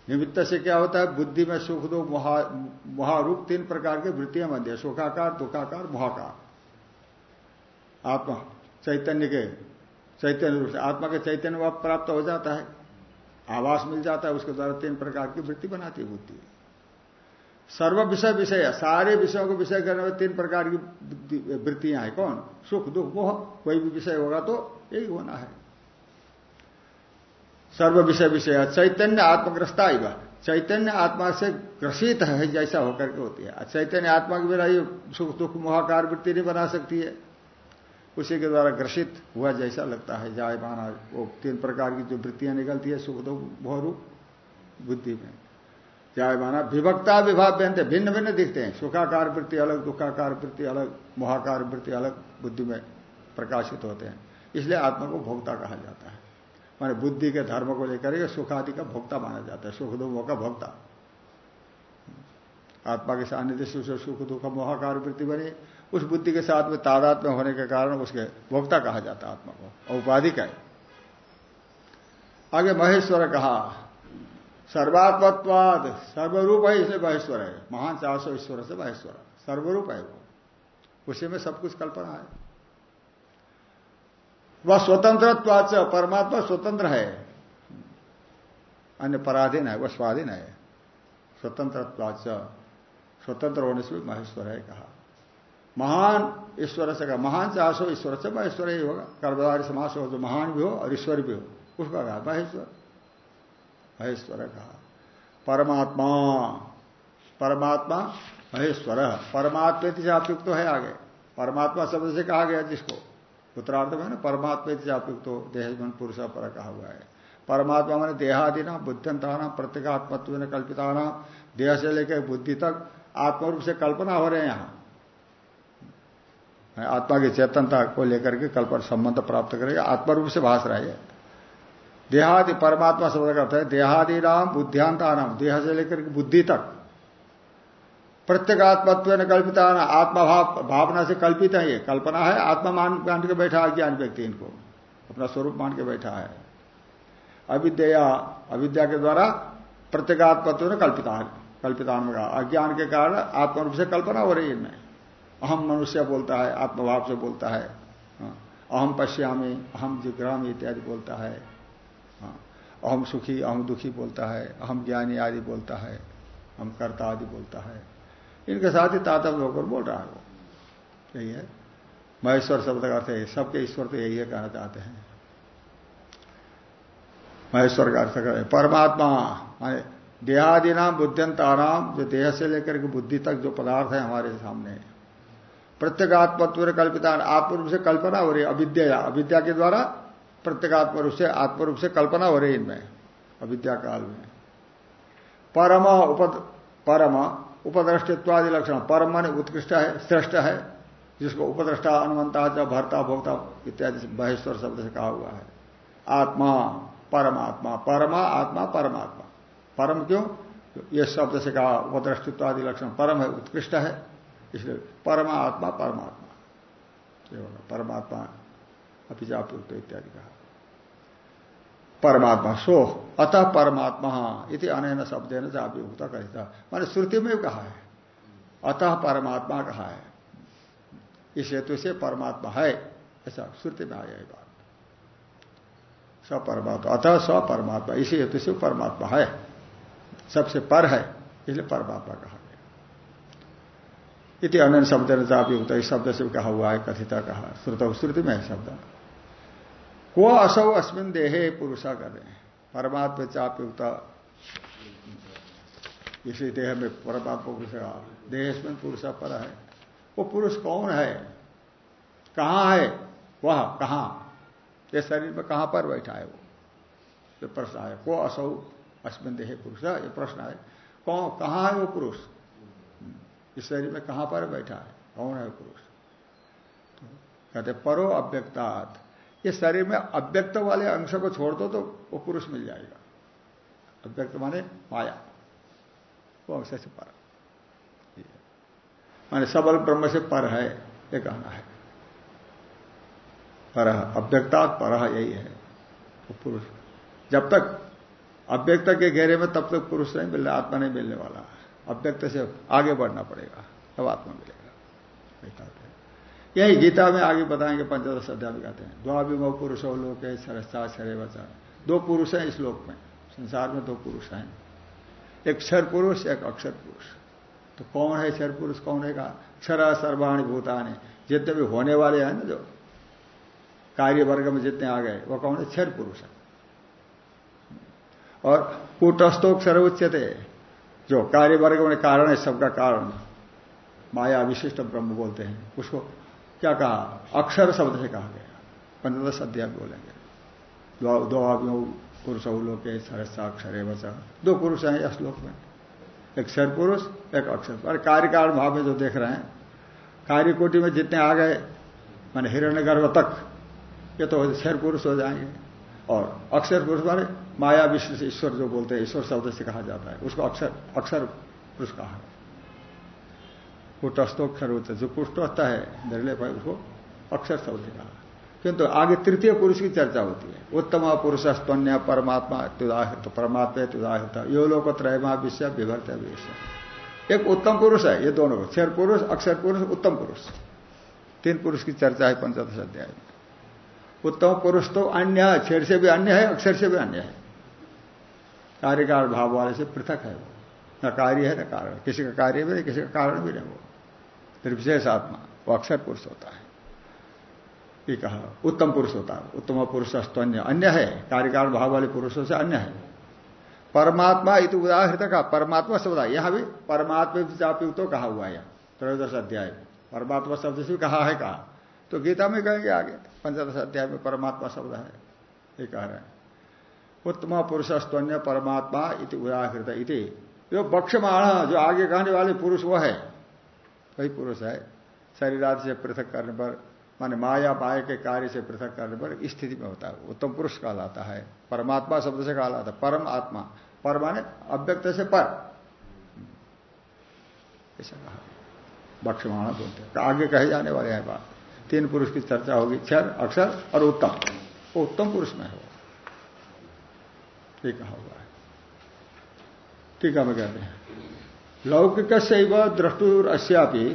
निमित्त से क्या होता है? बुद्धि में सुख दो महारूप तीन प्रकार के वृत्तियाँ बनती है। सुखाकार, दुखाकार, महाकार। आत्मा चैतन्य के, चैतन्य रूप से आत्मा के चैतन्य प्राप्त हो जाता है। आवास मिल जाता है, उसके द्वारा तीन प्रकार की वृत्ति बनाती है। बुद्धि सर्व विषय विषय, सारे विषयों को विषय करने में तीन प्रकार की वृत्तियाँ हैं। कौन? सुख, दुख, मोह, कोई भी विषय होगा तो यही होना है। सर्व विषय विषय, चैतन्य आत्मग्रस्ता ही चैतन्य आत्मा से ग्रसित है, जैसा होकर के होती है। चैतन्य आत्मा के बिना ये सुख, दुख, मोहाकार वृत्ति नहीं बना सकती है। उसी के द्वारा ग्रसित हुआ जैसा लगता है जाय माना वो तीन प्रकार की जो वृत्तियाँ निकलती है, सुख दुख मोहरूप बुद्धि में। जाय माना विभक्ता विभाग व्यंत भिन्न भिन्न दिखते हैं। सुखाकार वृत्ति अलग, दुखाकार वृत्ति अलग, मोहाकार वृत्ति अलग, बुद्धि में प्रकाशित होते हैं। इसलिए आत्मा को भोक्ता कहा जाता है। माने बुद्धि के धर्म को लेकर के सुख आदि का भोक्ता माना जाता है, सुख दुख का भोक्ता। आत्मा के सानिध्य से सुख दुख, मोहाकार वृत्ति बनी उस बुद्धि के साथ में तादात में होने के कारण उसके भोक्ता कहा जाता है आत्मा को औपाधिक है। आगे महेश्वर कहा, सर्वात्मत्वाद, सर्वरूप है इसलिए महेश्वर है। महान चार सौ ईश्वर से महेश्वर सर्वरूप है वो। उसी में सब कुछ कल्पना है। वह स्वतंत्र परमात्मा स्वतंत्र है। अन्य पराधीन है, वह स्वाधीन है। स्वतंत्र स्वतंत्र होने से भी महेश्वर है कहा। महान ईश्वर से कहा, महान चाहो ईश्वर से महेश्वर ही होगा। कर्मदारी समास हो जो महान भी हो और ईश्वर भी हो। उसका कहा, महेश्वर। महेश्वर कहा, परमात्मा परमात्मा, महेश्वर। परमात्मा से आप युक्त तो है आगे। परमात्मा शब्द से कहा गया जिसको। उत्तरार्थ में ना परमात्मा से आप युक्त हो। देहजन पुरुष पर कहा हुआ है। परमात्मा मैंने देहादि नाम बुद्धिता नाम प्रत्येगात्मत्व कल्पिता नाम देह से लेकर बुद्धि तक आत्मरूप से कल्पना हो रहे हैं यहाँ। आत्मा की चेतनता को लेकर के कल्पना संबंध प्राप्त करेगा आत्मरूप से भाष रहा है। देहादि परमात्मा शब्द का है, देहादि नाम बुद्धियांता नाम देह से लेकर के बुद्धि तक। प्रत्येगात्मत्व ने कल्पिता आत्मा भाव, भावना से कल्पित है ये। कल्पना है, आत्मा मान मान के बैठा है अज्ञान व्यक्ति इनको। अपना स्वरूप मान के बैठा है। अविद्या अविद्या के द्वारा प्रत्येगात्मत्व ने कल्पिता कल्पितान का अज्ञान के कारण आत्मरूप से कल्पना हो रही है इनमें। अहम मनुष्य बोलता है, आत्मभाव से बोलता है। हाँ। अहम पश्यामी, अहम जिग्रामी इत्यादि बोलता है। हाँ। अहम सुखी, अहम दुखी बोलता है। अहम ज्ञानी आदि बोलता है। हम कर्ता आदि बोलता है। इनके साथ ही तातव होकर बोल रहा है वो। यही है। महेश्वर शब्द का अर्थ है, सबके ईश्वर तो यही है कहना चाहते हैं। महेश्वर का अर्थ कर परमात्मा, माने देहादि नाम बुद्धिंताराम जो देह से लेकर के बुद्धि तक जो पदार्थ है हमारे सामने। प्रत्येगात्मत्व कल्पिता आत्मरूप से कल्पना हो रही है, अविद्या अविद्या के द्वारा प्रत्येगात्म रूप से, आत्मरूप से कल्पना हो रही है इनमें, अविद्या काल में। परम उप परम उपद्रष्टित्वादि लक्षण, परम मान उत्कृष्ट है, श्रेष्ठ है, जिसको उपद्रष्टा, अनुमंता भरता, भोक्ता इत्यादि महेश्वर शब्द से कहा हुआ है। आत्मा, परमात्मा, परमा, आत्मा, परमात्मा। परम क्यों? यह शब्द से कहा, उपद्रष्टित्वादि लक्षण, परम है, उत्कृष्ट है इसलिए परमात्मा परमात्मा। परमात्मा अपिचापुक्त इत्यादि कहा। परमात्मा सो, अतः परमात्मा इति अनैन शब्द न जापयुक्त कहता मैंने श्रुति में कहा है। अतः परमात्मा कहा है। इस हेतु से परमात्मा है, ऐसा श्रुति में आया है बात। स परमात्मा, अतः स परमात्मा, इसी हेतु से परमात्मा है। सबसे पर है, इसलिए परमात्मा कहा इति अन्य शब्द ने जापयुक्त इस शब्द से कहा हुआ है, कथिता कहा, श्रुत, श्रुति में शब्द। को असौ अस्मिन देहे पुरुषा कर रहे परमात्मा चापयुक्त इसी देह में परमात्मा पुरुष देह में पुरुष पर है। वो पुरुष कौन है? कहाँ है? वह, कहाँ? ये शरीर में कहाँ पर बैठा है वो? ये प्रश्न है। को असौ अस्मिन देहे पुरुष ये प्रश्न है। कौन, कहाँ है वो पुरुष? इस शरीर में कहाँ पर बैठा है? कौन है पुरुष? तो कहते, परो अव्यक्तात्। शरीर में अव्यक्त वाले अंश को छोड़ दो तो वो पुरुष मिल जाएगा। अव्यक्त माने माया। वो अंश से पर। माने सबल ब्रह्म से पर है, ये कहना है। पर अव्यक्ता पर यही है। वो पुरुष। जब तक अव्यक्त के घेरे में तब तक पुरुष नहीं मिल रहा आत्मा नहीं मिलने वाला अव्यक्त से आगे बढ़ना पड़ेगा, तब आत्मा मिलेगा। यही गीता में आगे बताएँगे, पंचदश अध्याय में कहते हैं, द्वाभिमो पुरुष और लोक है सरसा बचा दो पुरुष हैं इस लोक में, संसार में दो पुरुष हैं। एक क्षर पुरुष, एक अक्षर पुरुष। तो कौन है क्षर पुरुष, कौन है क्षरा सर्वाणी भूतानी। जितने भी होने वाले हैं ना जो, कार्य वर्ग में जितने आ गए, वो कौन है? क्षर पुरुष है। और कूटस्थोक्षर उच्चते जो कार्य वर्ग में कारण है, सबका कारण माया विशिष्ट ब्रह्म बोलते हैं। उसको क्या कहा? अक्षर शब्द से कहा गया। पंचदश अध्याय बोलेंगे। दो आवियों पुरुष लोक सरसाक्षर बचा दो पुरुष हैं इस श्लोक में। एक क्षर पुरुष, एक अक्षर और कार्यकाल भाव में जो देख रहे हैं कार्य कोटि में जितने आ गए, माने हिरण्य गर्भ तक, ये तो क्षर पुरुष हो जाएँगे। और अक्षर पुरुष माने माया विश्व से ईश्वर जो बोलते हैं, ईश्वर शब्द से कहा जाता है। उसको अक्षर अक्षर पुरुष कहा है। कुटस्थोक्षर होता है जो कुष्ट होता है निर्लय भाई उसको अक्षर शब्द से कहा किंतु आगे तृतीय पुरुष की चर्चा होती है। उत्तम पुरुष, स्तन्य, परमात्मा, तुदाहित परमात्मा तुदाहित, यो लोक त्रयमा विषय विभर्त विषय एक उत्तम पुरुष है, ये दोनों। क्षर पुरुष, अक्षर पुरुष, उत्तम पुरुष। तीन पुरुष की चर्चा है, पंचदश अध्याय में। उत्तम पुरुष तो अन्य है क्षर से भी अन्य है, अक्षर से भी अन्य है। कार्यकार भाव वाले से पृथक है वो। न कार्य है, न कारण। किसी का कार्य भी नहीं, किसी का कारण भी नहीं वो। निर्विशेष आत्मा, वो अक्षर पुरुष होता है। ये कहा, उत्तम पुरुष होता है उत्तम पुरुष स्तन्य अन्य। है। कार्यकाल भाव वाले पुरुषों से अन्य है। परमात्मा इत उदाहृत का परमात्मा शब्द यहाँ भी परमात्मा तो कहा हुआ है। त्रयोदश अध्याय। परमात्मा शब्द से कहा है कहा। तो गीता में कहेंगे आगे, पंचदश अध्याय में परमात्मा शब्द है। ये कह रहे हैं। उत्तम पुरुष स्तन्य परमात्मा इति उदाहृत इति। जो बक्षमाण, जो आगे कहने वाले पुरुष वो है। वही पुरुष है। शरीर आदि से पृथक करने पर, माने माया माया के कार्य से पृथक करने पर स्थिति में होता है। उत्तम पुरुष कहलाता है। परमात्मा शब्द से कहलाता है। परम आत्मा। पर माने अव्यक्त से पर। ऐसा कहा। बक्षमाणा बोलते हैं। आगे कहे जाने वाले हैं बात। तीन पुरुष की चर्चा होगी। क्षर अक्षर और उत्तम। वो उत्तम पुरुष में हो ये कहा हुआ है ठीक है मैं कहते हैं, लौकिक से द्रष्टुर अस्यापी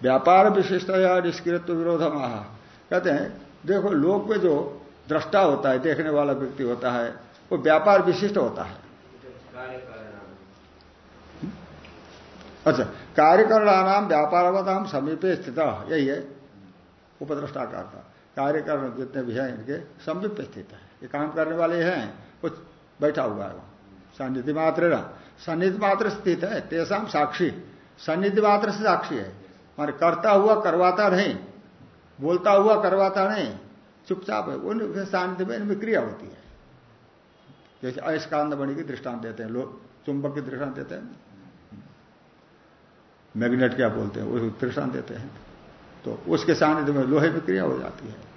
व्यापार विशिष्टया निष्कृत विरोध महा कहते हैं, देखो, लोक में जो दृष्टा होता है, देखने वाला व्यक्ति होता है, वो व्यापार विशिष्ट होता है। अच्छा कार्यकरणानाम व्यापारवताम समीपे स्थित, यही है, उपद्रष्टाकार का। कार्यकरण जितने भी हैं, इनके समीप स्थित है। ये काम करने वाले हैं, वो बैठा हुआ है सानिधि मात्र सन्निधि मात्र स्थित है, तेसाम साक्षी। सन्निधि मात्र से साक्षी है। मारे करता हुआ, करवाता नहीं। बोलता हुआ, करवाता नहीं। चुपचाप है। उन सानिध्य में इनमें क्रिया होती है। जैसे अयस्कांत बणी की दृष्टांत देते हैं, लोग चुंबक की दृष्टांत देते हैं। मैग्नेट क्या बोलते हैं, वो दृष्टांत देते हैं। तो उसके सानिध्य में लोहे में क्रिया हो जाती है।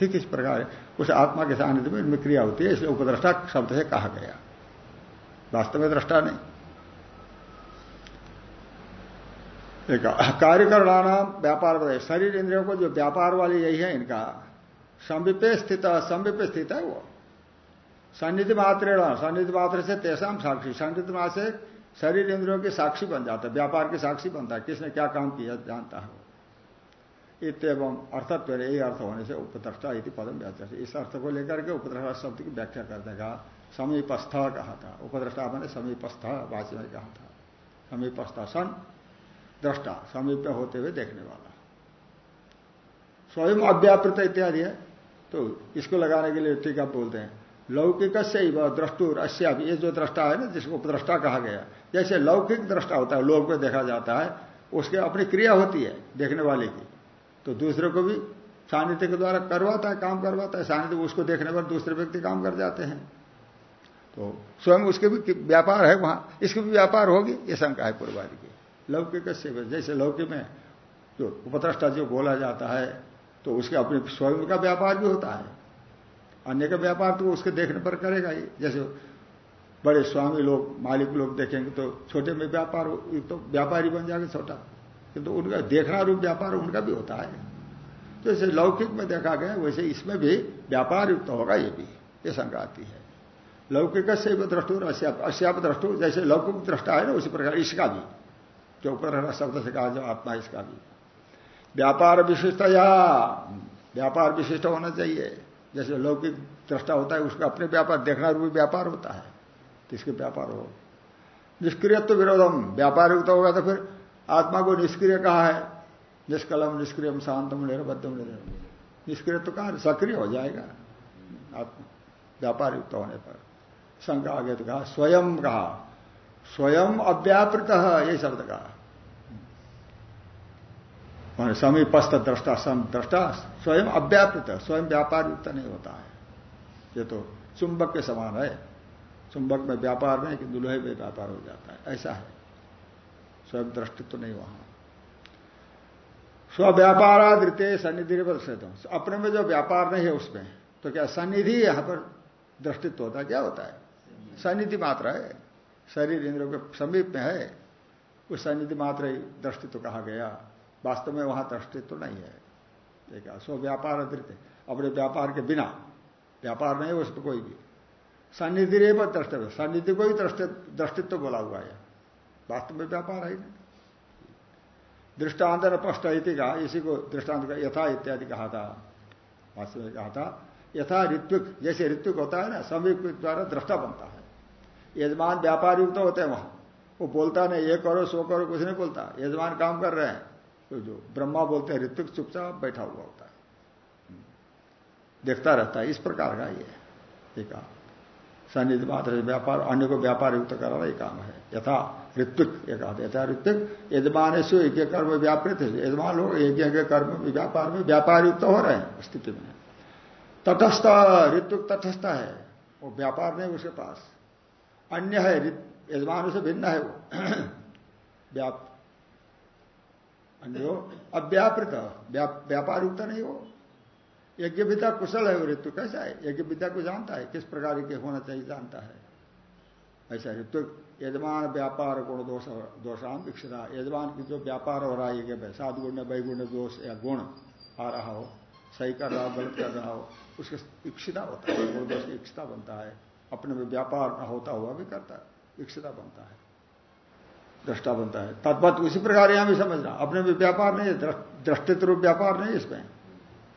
ठीक इस प्रकार उस आत्मा के सानिध्य में इनमें क्रिया होती है, इसलिए उपद्रष्टा शब्द से कहा गया। वास्तव में दृष्टा नहीं। कार्यकरणाना व्यापार शरीर इंद्रियों को जो व्यापार वाली यही है इनका। संविपे स्थित समीपे स्थित है वो। सन्निधि मात्र सन्निधि मात्र से तेसाम साक्षी। सन्निधि मात्र से शरीर इंद्रियों की साक्षी बन जाता है, व्यापार की साक्षी बनता है। किसने क्या काम किया, जानता है इतम अर्थत्व यही अर्थ होने से उपद्रष्टा इति पदम व्याचा इस अर्थ को लेकर के उपद्रष्टा शब्द की व्याख्या कर देगा समीपस्थ कहा था उपद्रष्टा मैंने समीपस्थ वाच्य में कहा था समीपस्थ सन दृष्टा। समीप होते हुए देखने वाला। स्वयं अव्यापृत इत्यादि है। तो इसको लगाने के लिए टीका बोलते हैं। लौकिक से द्रष्टुर अश्या ये जो दृष्टा है ना, जिसको उपद्रष्टा कहा गया। जैसे लौकिक दृष्टा होता है, लोक में देखा जाता है, उसके अपनी क्रिया होती है देखने वाले की। तो दूसरे को भी सानिध्य के द्वारा करवाता है, काम करवाता है, सानिध्य उसको देखने पर दूसरे व्यक्ति काम कर जाते हैं। तो स्वयं उसके भी व्यापार है वहाँ, इसके भी व्यापार होगी, ये शंका है पूर्वादि की। लौकिक से जैसे लौकिक में जो उपद्रष्टा जो बोला जाता है तो उसके अपने स्वयं का व्यापार भी होता है। अन्य का व्यापार तो उसके देखने पर करेगा ही। जैसे बड़े स्वामी लोग, मालिक लोग देखेंगे तो छोटे में व्यापार तो व्यापारी बन जाएगा छोटा। किंतु उनका देखना रूप व्यापार उनका भी होता है। तो जैसे लौकिक में देखा गया, वैसे इसमें भी व्यापार युक्त होगा ये भी, ये संक्रांति है। लौकिक से दृष्टु अश्याप दृष्टु, जैसे लौकिक दृष्टा है ना, उसी प्रकार इसका भी, जो ऊपर शब्द से कहा जो आत्मा इसका भी। व्यापार विशिष्ट या व्यापार विशिष्ट होना चाहिए। जैसे लौकिक दृष्टा होता है, उसका अपने व्यापार, देखना रूपी व्यापार होता है तो इसके व्यापार हो? निष्क्रियत्व विरोधम, व्यापार युक्त होगा तो फिर आत्मा को निष्क्रिय कहा है? निष्कलम, निष्क्रियम, शांतम, निरबद्धम निष्क्रिय तो कहा सक्रिय हो जाएगा आत्मा व्यापार युक्त होने पर। शंका आगे तो कहा, स्वयं कहा। स्वयं अव्यापृत ये शब्द कहा। समीपस्थ दृष्टा सम दृष्टा स्वयं अव्यापृत स्वयं व्यापार युक्त नहीं होता है। ये तो चुंबक के समान है। चुंबक में व्यापार नहीं, कि दुल्हे में व्यापार हो जाता है। ऐसा है। स्वयं दृष्टित्व तो नहीं वहाँ। स्वव्यापारादृत्य सन्निधि अपने में जो व्यापार नहीं है उसमें तो क्या सन्निधि यहाँ पर दृष्टित्व होता है? क्या होता है? सन्निधि मात्र है। शरीर इंद्रों के समीप में है। उस सन्निधि मात्र ही दृष्टित्व कहा गया। वास्तव में वहाँ दृष्टित्व नहीं है। देखा स्व व्यापार अतिरिक्त अपने व्यापार के बिना। व्यापार नहीं है उसमें कोई भी। सन्निधि पर द्रष्टव्य सन्निधि को ही दृष्टित्व बोला हुआ है। वास्तव में व्यापार है दृष्टांत स्पष्ट इति कहा, इसी को दृष्टांत का यथा इत्यादि कहा था। वास्तव में कहा था, यथा ऋत्विक, जैसे ऋत्विक होता है ना, समीप द्वारा दृष्टा बनता है। यजमान व्यापार युक्त होते हैं वहाँ। वो बोलता नहीं, ये करो, सो करो, कुछ नहीं बोलता। यजमान काम कर रहे हैं। तो जो ब्रह्मा बोलते हैं, ऋत्विक चुपचाप बैठा हुआ होता है। देखता रहता है, इस प्रकार का ये एक सन्निधि मात्र व्यापार, अन्य को व्यापार युक्त कराना ये काम है। यथा ऋत्विक, ये कहते यथा ऋत्विक, यजमान से एक कर्म व्यापृत है। यजमान लोग एक के कर्म व्यापार में व्यापार युक्त हो रहे हैं, स्थिति में। तटस्थ, ऋत्विक तटस्थ है, वो व्यापार नहीं उसके पास। अन्य है यजमान से भिन्न है वो। अन्य हो, अव्यापृत व्यापार युक्त नहीं हो। यज्ञ विद्या कुशल है वो ऋतु कैसा है। यज्ञ विद्या को जानता है, किस प्रकार के होना चाहिए, जानता है। ऐसा ऋतु यजमान, व्यापार, गुण, दोष दोषाम विक्षिता। यजमान की जो व्यापार हो रहा है में सात गुण वैगुण दोष या गुण आ रहा हो, सही कर रहा हो, गलत कर रहा हो, उसके इक्षिता होता है, गुण, दोष की बनता है। अपने में व्यापार न होता हुआ भी करता है इक्षिता बनता है, दृष्टा बनता है। तद्वत उसी प्रकार यहाँ भी समझना अपने में व्यापार नहीं है दृष्टित्व रूप व्यापार नहीं इसमें।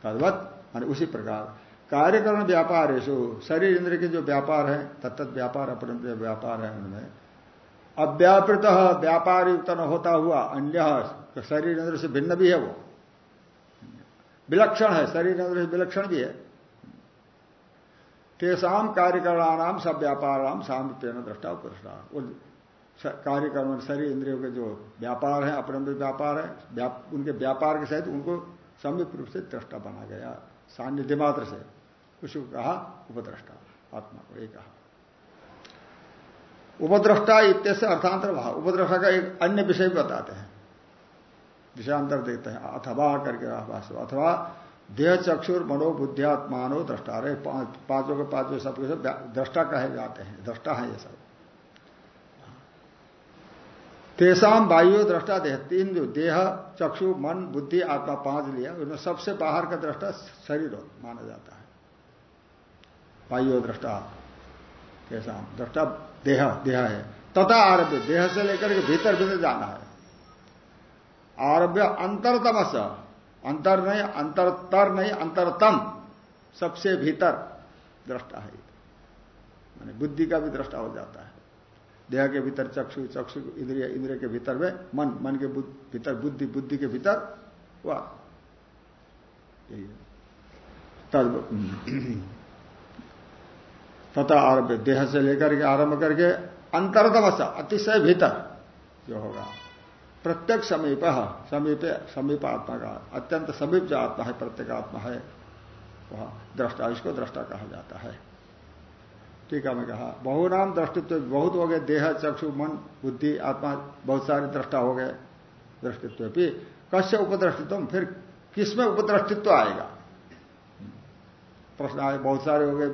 तद्वत मान उसी प्रकार। कार्यकरण व्यापार है शरीर इंद्र के जो व्यापार है तत्त व्यापार, अपने व्यापार है, उनमें अव्यापृत व्यापार युक्त न होता हुआ, अन्य शरीर इंद्र से भिन्न भी है वो। विलक्षण है, शरीर इंद्र से विलक्षण भी है। तेसाम कार्यकरणानाम सब व्यापाराम सामिप्य दृष्टा उपृष्टा कार्यक्रम, शरीर इंद्रियों के जो व्यापार है अपने व्यापार है उनके व्यापार के सहित उनको समीप रूप से दृष्टा बना गया। सान्निध्य मात्र से। उसको कहा, उपद्रष्टा। आत्मा को एक कहा। उपद्रष्टा इत्यस्य अर्थांतर भाव उपद्रष्टा का एक अन्य विषय भी बताते हैं। विषयांतर देखते हैं। अथवा करके अथवा देह चक्षुर मनोबुद्धियात्मानो दृष्टा। रहे पाँचों के पाँचों सबके सब दृष्टा कहे जाते हैं। दृष्टा है ये सब। तेसाम वायु दृष्टा देह। तीन जो देह, चक्षु, मन, बुद्धि, आत्मा पाँच लिया। उनमें सबसे बाहर का दृष्टा शरीर माना जाता है। वायु दृष्टा, तेसाम। दृष्टा देह देह है। तथा आरभ्य, देह से लेकर के भीतर भीतर जाना है। आरभ्य अंतरतम अंतर नहीं, अंतरतर नहीं, अंतरतम, सबसे भीतर दृष्टा है। माने बुद्धि का भी दृष्टा हो जाता है। देह के भीतर चक्षु चक्षु इंद्रिय इंद्रिय के भीतर में मन मन के भीतर बुद्धि बुद्धि के भीतर वह यही तथा आरभ्य। देह से लेकर के आरंभ करके अंतरतम अतिशय भीतर जो होगा। प्रत्येक समीप समीप समीप आत्मा का, अत्यंत समीप जो आत्मा है, प्रत्येक आत्मा है, वह दृष्टा, इसको दृष्टा कहा जाता है। ठीक है, मैं कहा, बहुनाम दृष्टित्व, बहुत हो गए, देह, चक्षु, मन, बुद्धि, आत्मा, बहुत सारे दृष्टा हो गए, दृष्टित्व भी। कश्य उपदृष्टित्व फिर किसमें उपदृष्टित्व आएगा? प्रश्न आए, बहुत सारे हो गए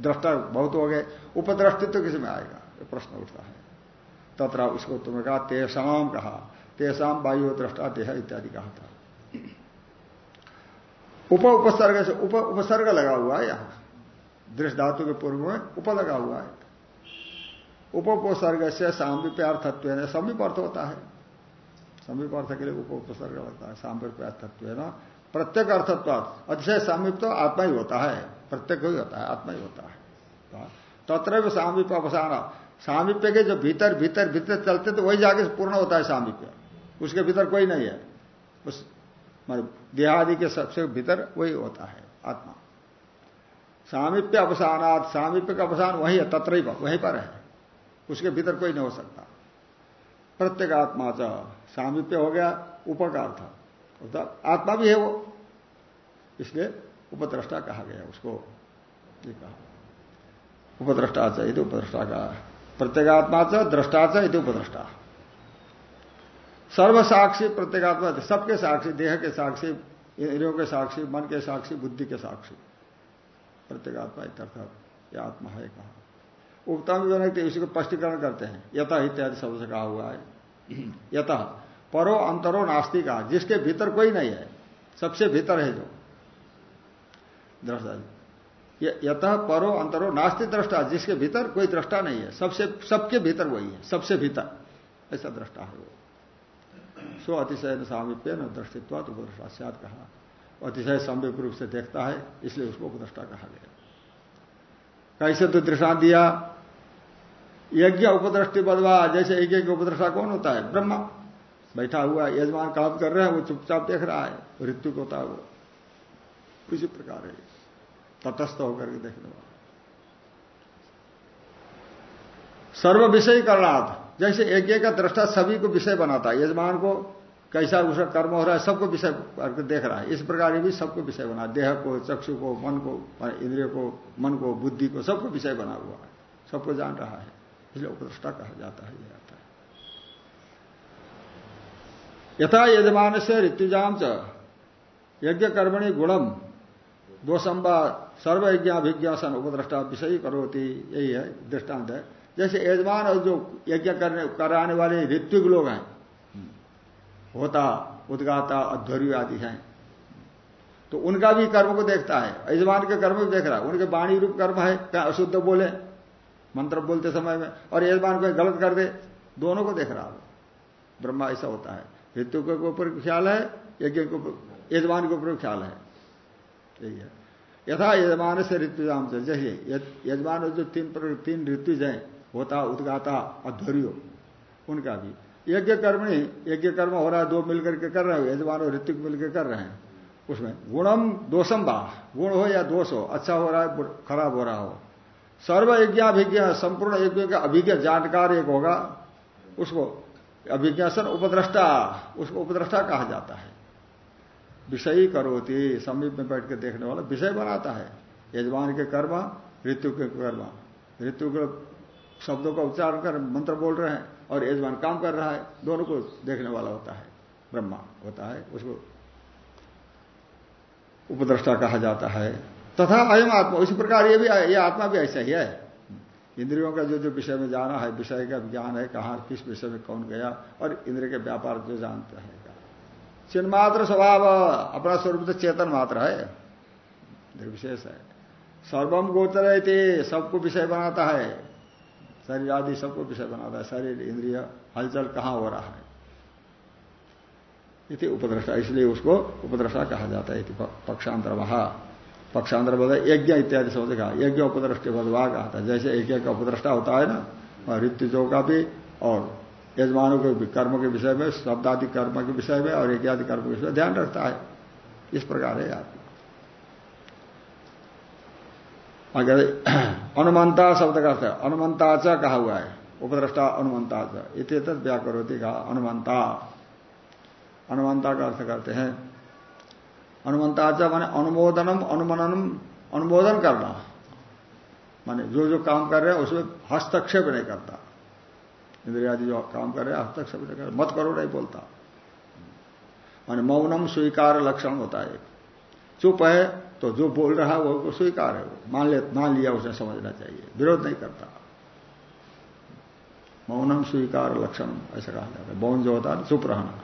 दृष्टा बहुत हो गए। उपदृष्टित्व किसमें आएगा? ये प्रश्न उठता है। तथा उसको तुम्हें कहा तेसाम कहा। तेसाम वायु दृष्टा देह इत्यादि कहा था। उप उपसर्ग से उप उपसर्ग लगा हुआ है यहाँ। दृष्ट धातु के पूर्व में उप लगा हुआ है। उप उपसर्ग से सामीप्यार्थत्व समीप अर्थ होता है। समीप अर्थ के लिए उप उपसर्ग लगता है। सामीप्यार्थत्व ना प्रत्येक अर्थत्व अतिशय सामीप तो आत्मा ही होता है। प्रत्येक ही होता है, आत्मा ही होता है। तत्र भी सामीप अवसान। सामीप्य के जो भीतर भीतर भीतर चलते तो वही जाके पूर्ण होता है सामीप्य। उसके भीतर कोई नहीं है। उस देहादि के सबसे भीतर वही होता है आत्मा। सामीप्य अवसानात, सामीप्य का अवसान वही है तत्र ही वहीं पर है। उसके भीतर कोई नहीं हो सकता। प्रत्येक आत्मा च सामीप्य हो गया उपकार था आत्मा भी है वो। इसलिए उपद्रष्टा कहा गया उसको ये कहा। उपद्रष्टा चाहिए उपद्रष्टा का। प्रत्येगात्मा च दृष्टा च इति उपद्रष्टा। सर्व साक्षी प्रत्येगात्मा सबके साक्षी, देह के साक्षी, इंद्रियों के साक्षी, मन के साक्षी, बुद्धि के साक्षी। प्रत्येगात्मा इत्यर्थ यह आत्मा है कहा। उत्तम विवरण इसी को स्पष्टीकरण करते हैं। यथा इत्यादि शब्द से कहा हुआ है। यथा परो, अंतरो, नास्तिक, जिसके भीतर कोई नहीं है, सबसे भीतर है जो। दृष्टा यतः परो अंतरो नास्ति दृष्टा, जिसके भीतर कोई दृष्टा नहीं है। सबसे सबके भीतर वही है, सबसे भीतर। ऐसा दृष्टा है वो। सो अतिशय सामिप्य न दृष्टित्व उपदृष्टा कहा। अतिशय संवेक रूप से देखता है, इसलिए उसको उपदृष्टा कहा गया। कैसे तो दृष्टांत दिया? यज्ञ उपदृष्टि बदवा जैसे यज्ञ की उपदृष्टा कौन होता है? ब्रह्मा। बैठा हुआ, यजमान काम कर रहे हैं, वो चुपचाप देख रहा है। ऋतु होता है वो। उसी प्रकार है। तटस्थ होकर के देखने वाला। सर्व विषय करणार्थ जैसे एक एक का दृष्टा सभी को विषय बनाता है। यजमान को कैसा उसका कर्म हो रहा है, सबको विषय करके देख रहा है। इस प्रकार भी सबको विषय बना। देह को, चक्षु को, मन को इंद्रिय को, मन को, बुद्धि को सबको विषय बना हुआ है। सबको जान रहा है। इसलिए उपदृष्टा कहा जाता है यह आता है। यथा यजमान से ऋतुजाम यज्ञ कर्मणि गुणम दो सर्वयज्ञाभिज्ञासन उपद्रष्टा विषय करोती, यही है दृष्टांत है। जैसे यजमान और जो यज्ञ करने, कराने वाले ऋत्विक लोग हैं, होता, उदगाता, अध्वर्यु आदि हैं तो उनका भी कर्म को देखता है। यजमान के कर्म को देख रहा है। उनके वाणी रूप कर्म है क्या अशुद्ध बोले, मंत्र बोलते समय में, और यजमान को गलत कर दे, दोनों को देख रहा है। ब्रह्मा ऐसा होता है। ऋतु के ऊपर ख्याल है, यज्ञ के ऊपर, यजमान के ऊपर ख्याल है। यही है। यथा यजमान से ऋतुजाम से जैसे यजमान जो तीन तीन ऋतुज हैं, होता, उदगाता, अध्वर्यो, उनका भी। यज्ञ कर्म नहीं यज्ञ कर्म हो रहा है, दो मिलकर के कर रहे हो, यजमान और ऋतिक मिलकर कर रहे हैं। उसमें गुणम दोषम बा। गुण हो या दोष हो अच्छा हो रहा है खराब हो रहा हो। सर्व यज्ञाभिज्ञ, संपूर्ण यज्ञ का अभिज्ञ जानकार एक होगा, उसको अभिज्ञासन उपद्रष्टा, उसको उपद्रष्टा कहा जाता है। विषयी करोती, समीप में बैठ के देखने वाला विषय बनाता है। यजमान के कर्म, ऋतु के कर्म। ऋतु के शब्दों का उच्चारण कर मंत्र बोल रहे हैं और यजमान काम कर रहा है, दोनों को देखने वाला होता है, ब्रह्मा होता है, उसको उपद्रष्टा कहा जाता है। तथा अयम आत्मा, उसी प्रकार ये भी, ये आत्मा भी ऐसा ही है। इंद्रियों का जो जो विषय में जाना है, विषय का ज्ञान है, कहाँ, किस विषय में कौन गया, और इंद्र के व्यापार जो जानता हैं। चिन्मात्र स्वभाव, अपना स्वरूप तो चेतन मात्र है। निर्विशेष है। सर्वम गोचर सबको विषय बनाता है। शरीर आदि सबको विषय बनाता है। शरीर, इंद्रिय, हलचल कहाँ हो रहा है? इति उपद्रष्टा। इसलिए उसको उपद्रष्टा कहा जाता है पक्षांतर महा पक्षांतर बोला यज्ञ इत्यादि समझ कहा यज्ञ उपद्रष्टि बदवा कहा था। जैसे यज्ञ का उपद्रष्टा होता है ना, ऋतुजों का भी और यजमानों के कर्म के विषय में, शब्दादि कर्म के विषय में और यज्ञादि कर्म के विषय में ध्यान रखता है। इस प्रकार है आत्मा अगर अनुमंता शब्द का अर्थ अनुमंता च कहा हुआ है, उपद्रष्टा अनुमंता च। इत व्याकरोती कहा अनुमंता। अनुमंता का अर्थ करते हैं अनुमंताचा माने अनुमोदनम, अनुमननम, अनुमोदन करना। माने जो जो काम कर रहे हैं, उसमें हस्तक्षेप नहीं करता। इंद्रियादि जो काम कर रहे हैं हस्तक्षेप नहीं करता मत करो, नहीं बोलता। माने मौनम स्वीकार लक्षण होता है चुप है तो जो बोल रहा है, वो स्वीकार है। वो मान ले मान लिया उसे, समझना चाहिए। विरोध नहीं करता। मौनम स्वीकार लक्षण, ऐसा कहा जाता है। मौन जो होता है, चुप रहना।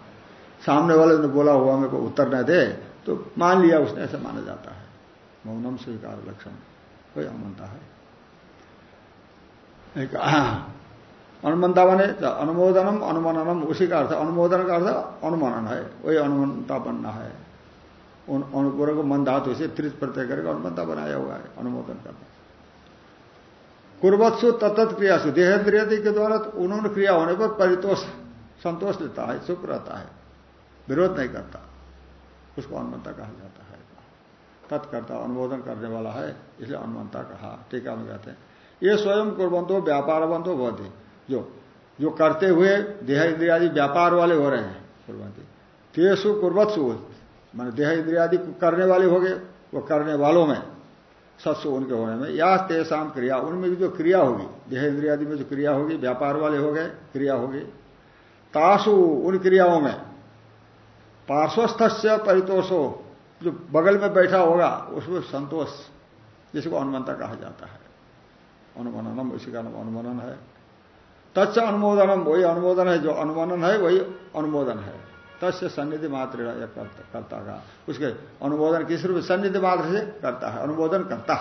सामने वाले ने बोला, हुआ मेरे को उत्तर न दे। तो मान लिया उसने, ऐसा माना जाता है। मौनम स्वीकार लक्षण, कोई अनुमंता है। अनुमंता बने अनुमोदनम, अनुमननम, उसी का अर्थ, अनुमोदन का अर्थ अनुमनन है, वही अनुमंता बनना है। उन अनुपूर को मन धातु से त्रित प्रत्यय करके अनुमंता बनाया हुआ है, अनुमोदन करना कुर्वत्सु तत्त क्रियासु देहेन्द्रिय के द्वारा उन्होंने क्रिया होने पर परितोष, संतोष लेता है, सुख रहता है, विरोध नहीं करता, उसको अनुमंता कहा जाता है। तत्कर्ता अनुमोदन करने वाला है, इसलिए अनुमंता कहा, टीका में कहते हैं। ये स्वयं कुर्बंतो व्यापारवंतो बहुत जो जो करते हुए देह इंद्रियादि व्यापार वाले हो रहे हैं कुर्बंती तेसु कुर्बत्सु मान देह इंद्रियादि करने वाले हो गए, वो करने वालों में, सत्सु उनके होने में। या तेसाम क्रिया, उनमें भी जो क्रिया होगी, देह इंद्रियादि में जो क्रिया होगी, व्यापार वाले हो गए, क्रिया होगी। तासु उन क्रियाओं में पार्श्वस्थ से परितोषो, जो बगल में बैठा होगा, उसमें संतोष, जिसको अनुमंता कहा जाता है। अनुमननम, इसी का नाम अनुमोदन है। तत्स अनुमोदनम वही अनुमोदन है, जो अनुमोदन है, वही अनुमोदन है। तस्य सन्निधि मात्र करता का उसके अनुमोदन किस रूप सन्निधि मात्र से करता है, अनुमोदन करता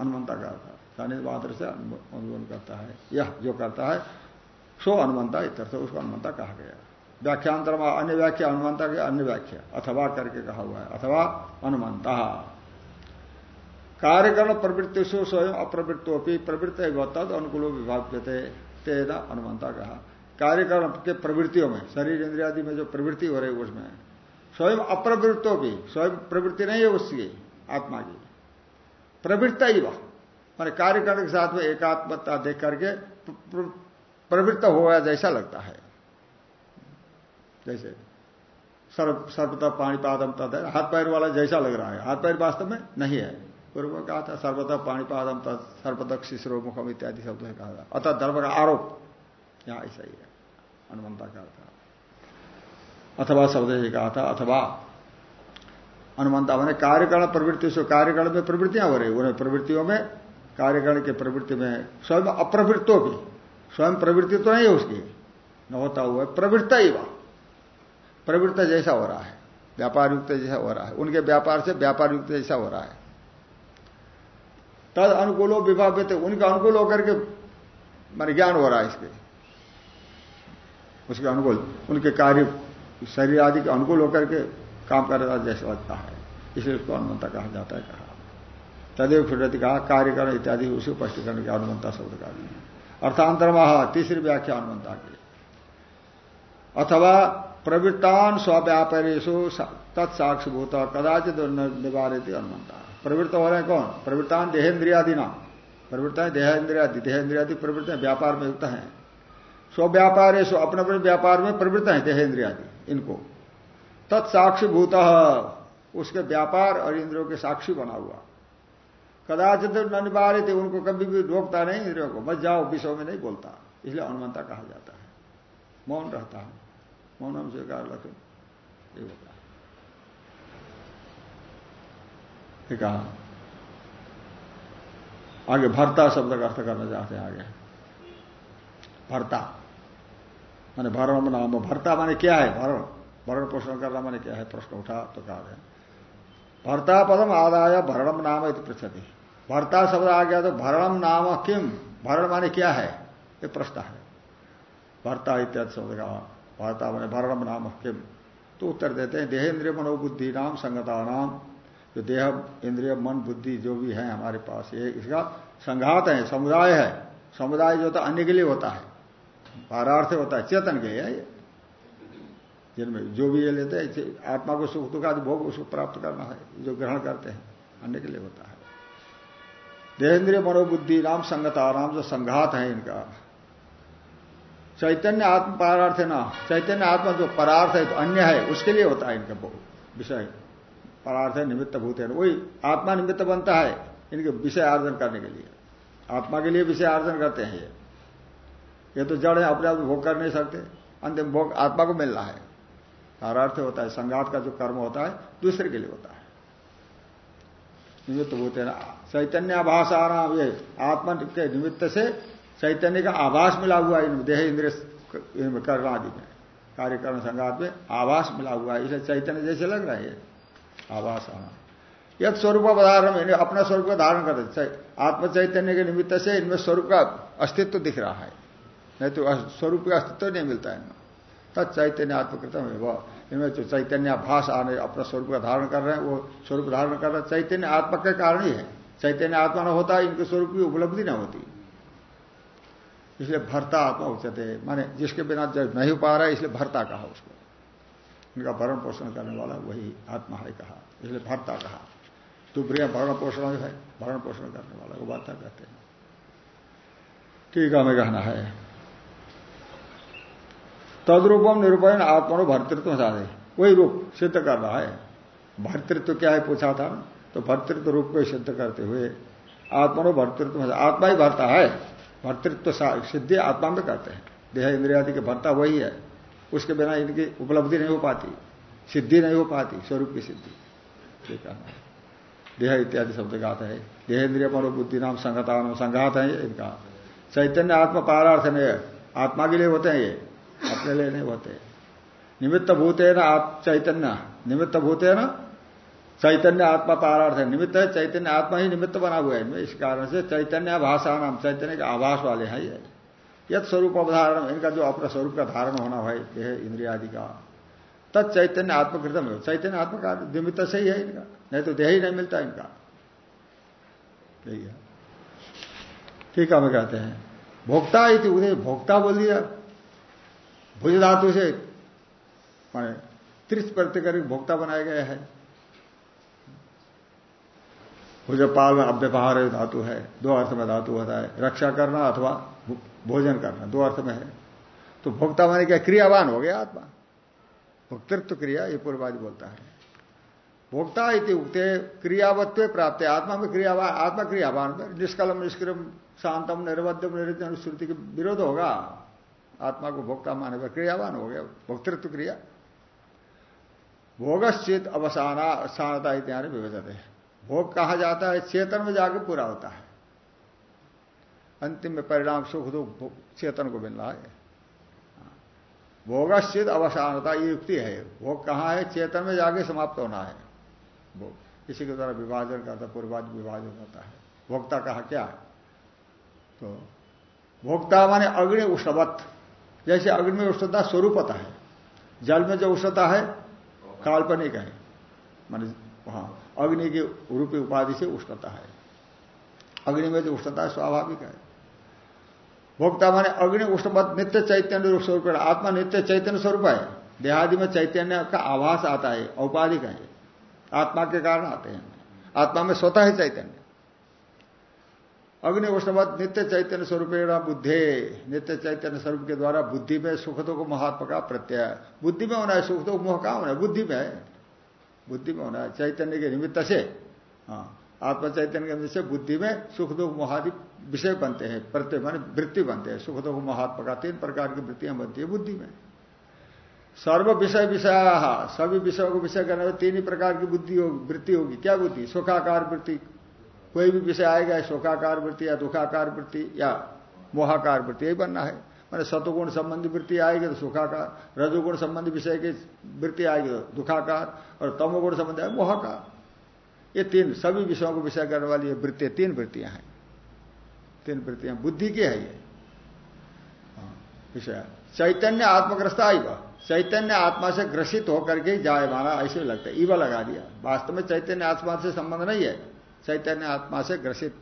अनुमंता का सन्निधि मात्र से अनुमोदन करता है। यह जो करता है, सो अनुमंता इतर उसको अनुमंता कहा गया व्याख्यांतर में अन्य व्याख्या अनुमानता के अन्य व्याख्या, अथवा करके कहा हुआ है, अथवा अनुमानता कार्यकरण प्रवृत्ति से स्वयं अप्रवृत्तोपी प्रवृत्त तद अनुकूल विभाग तेना अनुमानता कहा। कार्यकरण के प्रवृत्तियों में, शरीर इंद्रियादि में जो प्रवृत्ति हो रही है, उसमें। स्वयं अप्रवृत्तों की, स्वयं प्रवृत्ति नहीं है उसकी, आत्मा की। प्रवृत्ता ही वह। मान कार्यकरण के साथ में एकात्मता देख करके प्रवृत्त हो गया जैसा लगता है। जैसे सर्व, सर्वतः पाणीपादम तद हाथ पैर वाला जैसा लग रहा है। हाथ पैर वास्तव में नहीं है। पूर्व में कहा था सर्वतः पाणीपादम सर्वतक शिशरो मुखम इत्यादि शब्दों है कहा था। अतः धर्म का आरोप। यहाँ ऐसा ही है। अनुमंता का था। अथवा शब्द ही कहा था, अथवा अनुमंता मैंने कार्यकरण प्रवृत्ति से कार्यकरण में प्रवृत्तियाँ हो रही उन्हें प्रवृत्तियों में कार्यकरण के प्रवृत्ति में स्वयं अप्रवृत्तों की स्वयं प्रवृत्ति तो नहीं है उसकी। न होता हुआ प्रवृत्ता ही वह। प्रवृत्ता जैसा हो रहा है। व्यापार युक्त जैसा हो रहा है। उनके व्यापार से व्यापार युक्त जैसा हो रहा है। तद अनुकूलो विभाव्य थे उनके अनुकूल होकर के मान ज्ञान हो रहा है इसके। उसके अनुकूल, उनके कार्य, शरीर आदि के अनुकूल होकर के काम कर रहा जैसे लगता है। इसलिए उसको अनुमंता कहा जाता है, कहा। तदेव फिरती कहा कार्यकरण इत्यादि उसी स्पष्टीकरण के अनुमंता शब्द का अर्थांतर महा तीसरी व्याख्या अनुमंता की। अथवा प्रवृत्तान स्वव्यापारेशु तत्साक्षीभूत, कदाचित निवारित अनुमंता। प्रवृत्त हो रहे हैं कौन? प्रवृत्तान देहेन्द्रियादि नाम प्रवृत्ता देहेन्द्रियादि देहेन्द्रियादि प्रवृत्त व्यापार में युक्त है। स्वव्यापारेशु अपने अपने व्यापार में प्रवृत्त है देहेन्द्रियादि, इनको। तत्साक्षी भूत, उसके व्यापार और इंद्रियों के साक्षी बना हुआ। कदाचित अनिवार्य थे उनको कभी भी रोकता नहीं इंद्रियों को, मत जाओ, विषयों में नहीं बोलता। इसलिए अनुमंता कहा जाता है। मौन रहता है। मौनम स्वीकार लक्षण ये होता है कहा? आगे भरता शब्द का अर्थ करना चाहते हैं आगे। भरता। माने भरण नाम, भरता माने क्या है? भरण भरण पोषण करना माने क्या है? प्रश्न उठा तो कहा है भरता पदम आदाय भरणम नाम इति पृछति भरता शब्द आ गया तो भरणम नाम किम? भरण माने क्या है? ये प्रश्न है। भरता इत्यादि शब्द का भरता माने भरणम नाम किम? तो उत्तर देते हैं, देहेन्द्रिय मनोबुद्धि नाम संगता नाम जो देह, इंद्रिय, मन, बुद्धि जो भी है हमारे पास, ये इसका संघात है, समुदाय है। समुदाय जो तो अन्य के लिए होता है। पारार्थ होता है, चेतन के ये। जिनमें जो भी ये लेते हैं आत्मा को सुख, दुख भोग, उसको प्राप्त करना है, जो ग्रहण करते हैं, अन्य के लिए होता है। देहेंद्रिय मनोबुद्धि नाम संगता नाम जो संघात है इनका। चैतन्य आत्म पारार्थ है ना? चैतन्य आत्मा जो परार्थ है तो अन्य है, उसके लिए होता है इनका विषय। परार्थ निमित्त भूत है। वही आत्मा निमित्त बनता है इनके विषय आर्जन करने के लिए। आत्मा के लिए विषय आर्जन करते हैं ये। ये तो जड़ है, अपने आप भोग कर नहीं सकते। अंतिम भोग आत्मा को मिल रहा है। पारार्थ होता है, संघात का जो कर्म होता है, दूसरे के लिए होता है। निमित्त भूत है चैतन्य आभास आ रहा ये आत्मा के निमित्त से चैतन्य का आभास मिला हुआ है देह इंद्रिय कर्म आदि में। कार्यक्रम संघात में आभास मिला हुआ है। इसलिए चैतन्य जैसे लग रहा है। आवास यद स्वरूप धारण इन्हें अपना स्वरूप का धारण करते आत्म चैतन्य के निमित्त से इनमें स्वरूप का अस्तित्व दिख रहा है। नहीं तो स्वरूप का अस्तित्व नहीं मिलता इनमें। तब चैतन्य आत्मकृतम है इनमें जो चैतन्य भाष आने, अपना स्वरूप का धारण कर रहे हैं, वो स्वरूप धारण कर रहे हैं। चैतन्य आत्मा के कारण ही है। चैतन्य आत्मा न होता, इनके स्वरूप की उपलब्धि न होती। इसलिए भरता आत्मा उचते माने जिसके बिना जब नहीं पा रहा है, इसलिए भरता कहा उसको। इनका भरण पोषण करने वाला वही आत्मा है कहा। इसलिए भरता कहा। दुप्रिया भरण पोषण है, भरण पोषण करने वाला वो बात कहते हैं। ठीक है, हमें कहना है। तदरूपम निरूपण आत्मा भर्तृत्व साधे। वही रूप सिद्ध कर रहा है। भर्तृत्व क्या है, पूछा था। तो भर्तृत्व रूप को सिद्ध करते हुए आत्मा भर्तृत्व आत्मा ही भरता है। भर्तृत्व सिद्धि आत्मा में करते हैं। देह इंद्रिया के भरता वही है। उसके बिना इनकी उपलब्धि नहीं हो पाती, सिद्धि नहीं हो पाती, स्वरूप की सिद्धि। देह इत्यादि शब्द का आता है। देहेन्द्रिय नाम संघता नाम संघात है इनका। चैतन्य आत्मा पारार्थ नहीं आत्मा के लिए होते हैं ये, अपने लिए नहीं होते। निमित्त भूत है ना चैतन्य। निमित्त भूत है ना चैतन्य आत्मा पारार्थ है। निमित्त है, चैतन्य आत्मा ही निमित्त बना हुआ है। इस कारण से चैतन्य भाषा नाम, चैतन्य के आभास वाले हैं ये। यद स्वरूप अवधारण इनका जो अपना स्वरूप का धारण होना है देह इंद्रिया आदि का। तत् चैतन्य आत्मकृतम है। चैतन्य आत्म का निमित्त से ही है इनका। नहीं तो देह ही नहीं मिलता इनका। यही है। ठीक है, हमें कहते हैं। भोक्ता इति उदय, भोक्ता बोल दिया। भुज धातु से त्रिस प्रत्यकर भोक्ता बनाया गया है। भुज पाल में अव्यवहार धातु है, दो अर्थ में धातु होता है, रक्षा करना अथवा भोजन करना, दो अर्थ में है। तो भोक्ता माने क्या, क्रियावान हो गया आत्मा। भोक्तृत्व क्रिया, ये पूर्वादि बोलता है। भोक्ता इति उगते क्रियावत्व प्राप्त है आत्मा में क्रियावान आत्मा क्रियावान में निष्कलम निष्क्रम शांतम, निर्वध्यम निरुद्ध श्रुति के विरोध होगा। आत्मा को भोक्ता माने पर क्रियावान हो गया, भोक्तृत्व क्रिया। भोगश्चित अवसाना अवसानता इत्यादि विभजत है। भोग कहा जाता है, चेतन में जाकर पूरा होता है। अंतिम में परिणाम सुख दुख चेतन को मिल रहा है। भोगश्चित अवसानता, ये युक्ति है। भोग कहाँ है? चेतन में जाके समाप्त होना है। भोग, इसी के द्वारा विभाजन करता है पूर्वाज विभाजन होता है। भोक्ता कहा क्या तो भोक्ता माने अग्नि उष्णवत। जैसे अग्नि में उष्णता स्वरूपता है। जल में जो उष्णता है, काल्पनिक है। मान वहाँ अग्नि की रूपी उपाधि से उष्णता है। अग्नि में जो उष्णता है, स्वाभाविक है। भोक्ता माने अग्नि उष्णपद नित्य चैतन्य रूप स्वरूप आत्मा नित्य चैतन्य स्वरूप है। देहादि में चैतन्य का आभास आता है, औपाधिक है। आत्मा के कारण आते हैं। आत्मा में स्वतः है चैतन्य। अग्नि उष्णवत नित्य चैतन्य स्वरूप बुद्धे। नित्य चैतन्य स्वरूप के द्वारा बुद्धि में सुख दुख महात्मा का प्रत्यय। बुद्धि में होना है सुख दुख मोह कहा होना है? बुद्धि में है। बुद्धि में होना है, चैतन्य के निमित्त से। हाँ आत्मा चैतन्य के निमित्त से बुद्धि में सुख दुख मोहादि विषय बनते हैं, प्रत्यय मान वृत्ति बनते हैं। सुख दुख महात्मा का तीन प्रकार की वृत्तियाँ बनती है बुद्धि में। सर्व विषय विषय, सभी विषयों को विषय करने में तीन ही प्रकार की बुद्धि होगी, वृत्ति होगी। क्या बुद्धि? सुखाकार वृत्ति। कोई भी विषय आएगा, सुखाकार वृत्ति या दुखाकार वृत्ति या मोहाकार वृत्ति, यही बनना है। मैंने सतुगुण संबंधी वृत्ति आएगी तो सुखाकार रजुगुण संबंधी विषय की वृत्ति आएगी तो दुखाकार और तमोगुण संबंधी आएगी मोहाकार। ये तीन सभी विषयों को विषय करने वाली ये वृत्ति तीन वृत्तियाँ हैं। तीन वृत्तियाँ बुद्धि की है ये। हाँ, विषय। चैतन्य आत्मग्रस्त आई वह। चैतन्य आत्मा से ग्रसित होकर के जाए माना ऐसे लगता है। ईवा लगा दिया। वास्तव में चैतन्य आत्मा से संबंध नहीं है। चैतन्य आत्मा से ग्रसित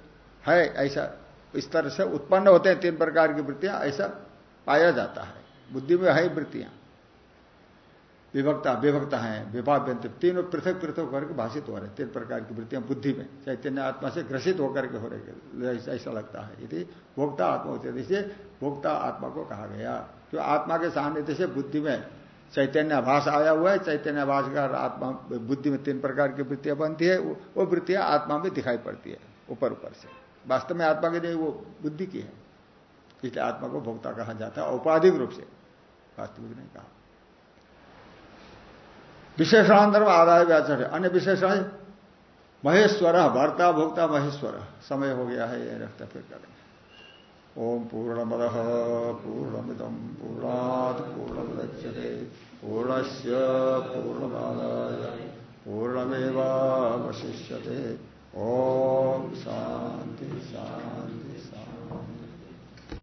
है ऐसा इस तरह से उत्पन्न होते हैं तीन प्रकार की वृत्तियाँ ऐसा पाया जाता है। बुद्धि में है वृत्तियाँ। विभक्ता विभक्ता है विभाव्यंत तीनों पृथक पृथक करके भाषित हो रहे तीन प्रकार की वृत्तियाँ बुद्धि में, चैतन्य आत्मा से ग्रसित होकर के हो रहे ऐसा लगता है। यदि भोक्ता आत्मा होते इसलिए भोक्ता आत्मा को कहा गया जो आत्मा के सामने से बुद्धि में चैतन्य आभास आया हुआ है, चैतन्य आभास का आत्मा, बुद्धि में तीन प्रकार की वृत्तियाँ बनती है, वो वृत्तियाँ आत्मा में दिखाई पड़ती है, ऊपर ऊपर से। वास्तव में आत्मा के लिए वो बुद्धि की है। इसलिए आत्मा को भोक्ता कहा जाता है, औपाधिक रूप से। वास्तविक नहीं कहा। विशेषणांतर में आदाय व्याचर अन्य विशेषण महेश्वर, भर्ता, भोक्ता, महेश्वर। समय हो गया है, ये रखता फिर करेंगे ओम पूर्णमद पूर्णमिदम पूर्णात पूर्णमुदच्यते। पूर्णस्य पूर्णमादाय, पूर्णमेवावशिष्यते। ओम शांति शांति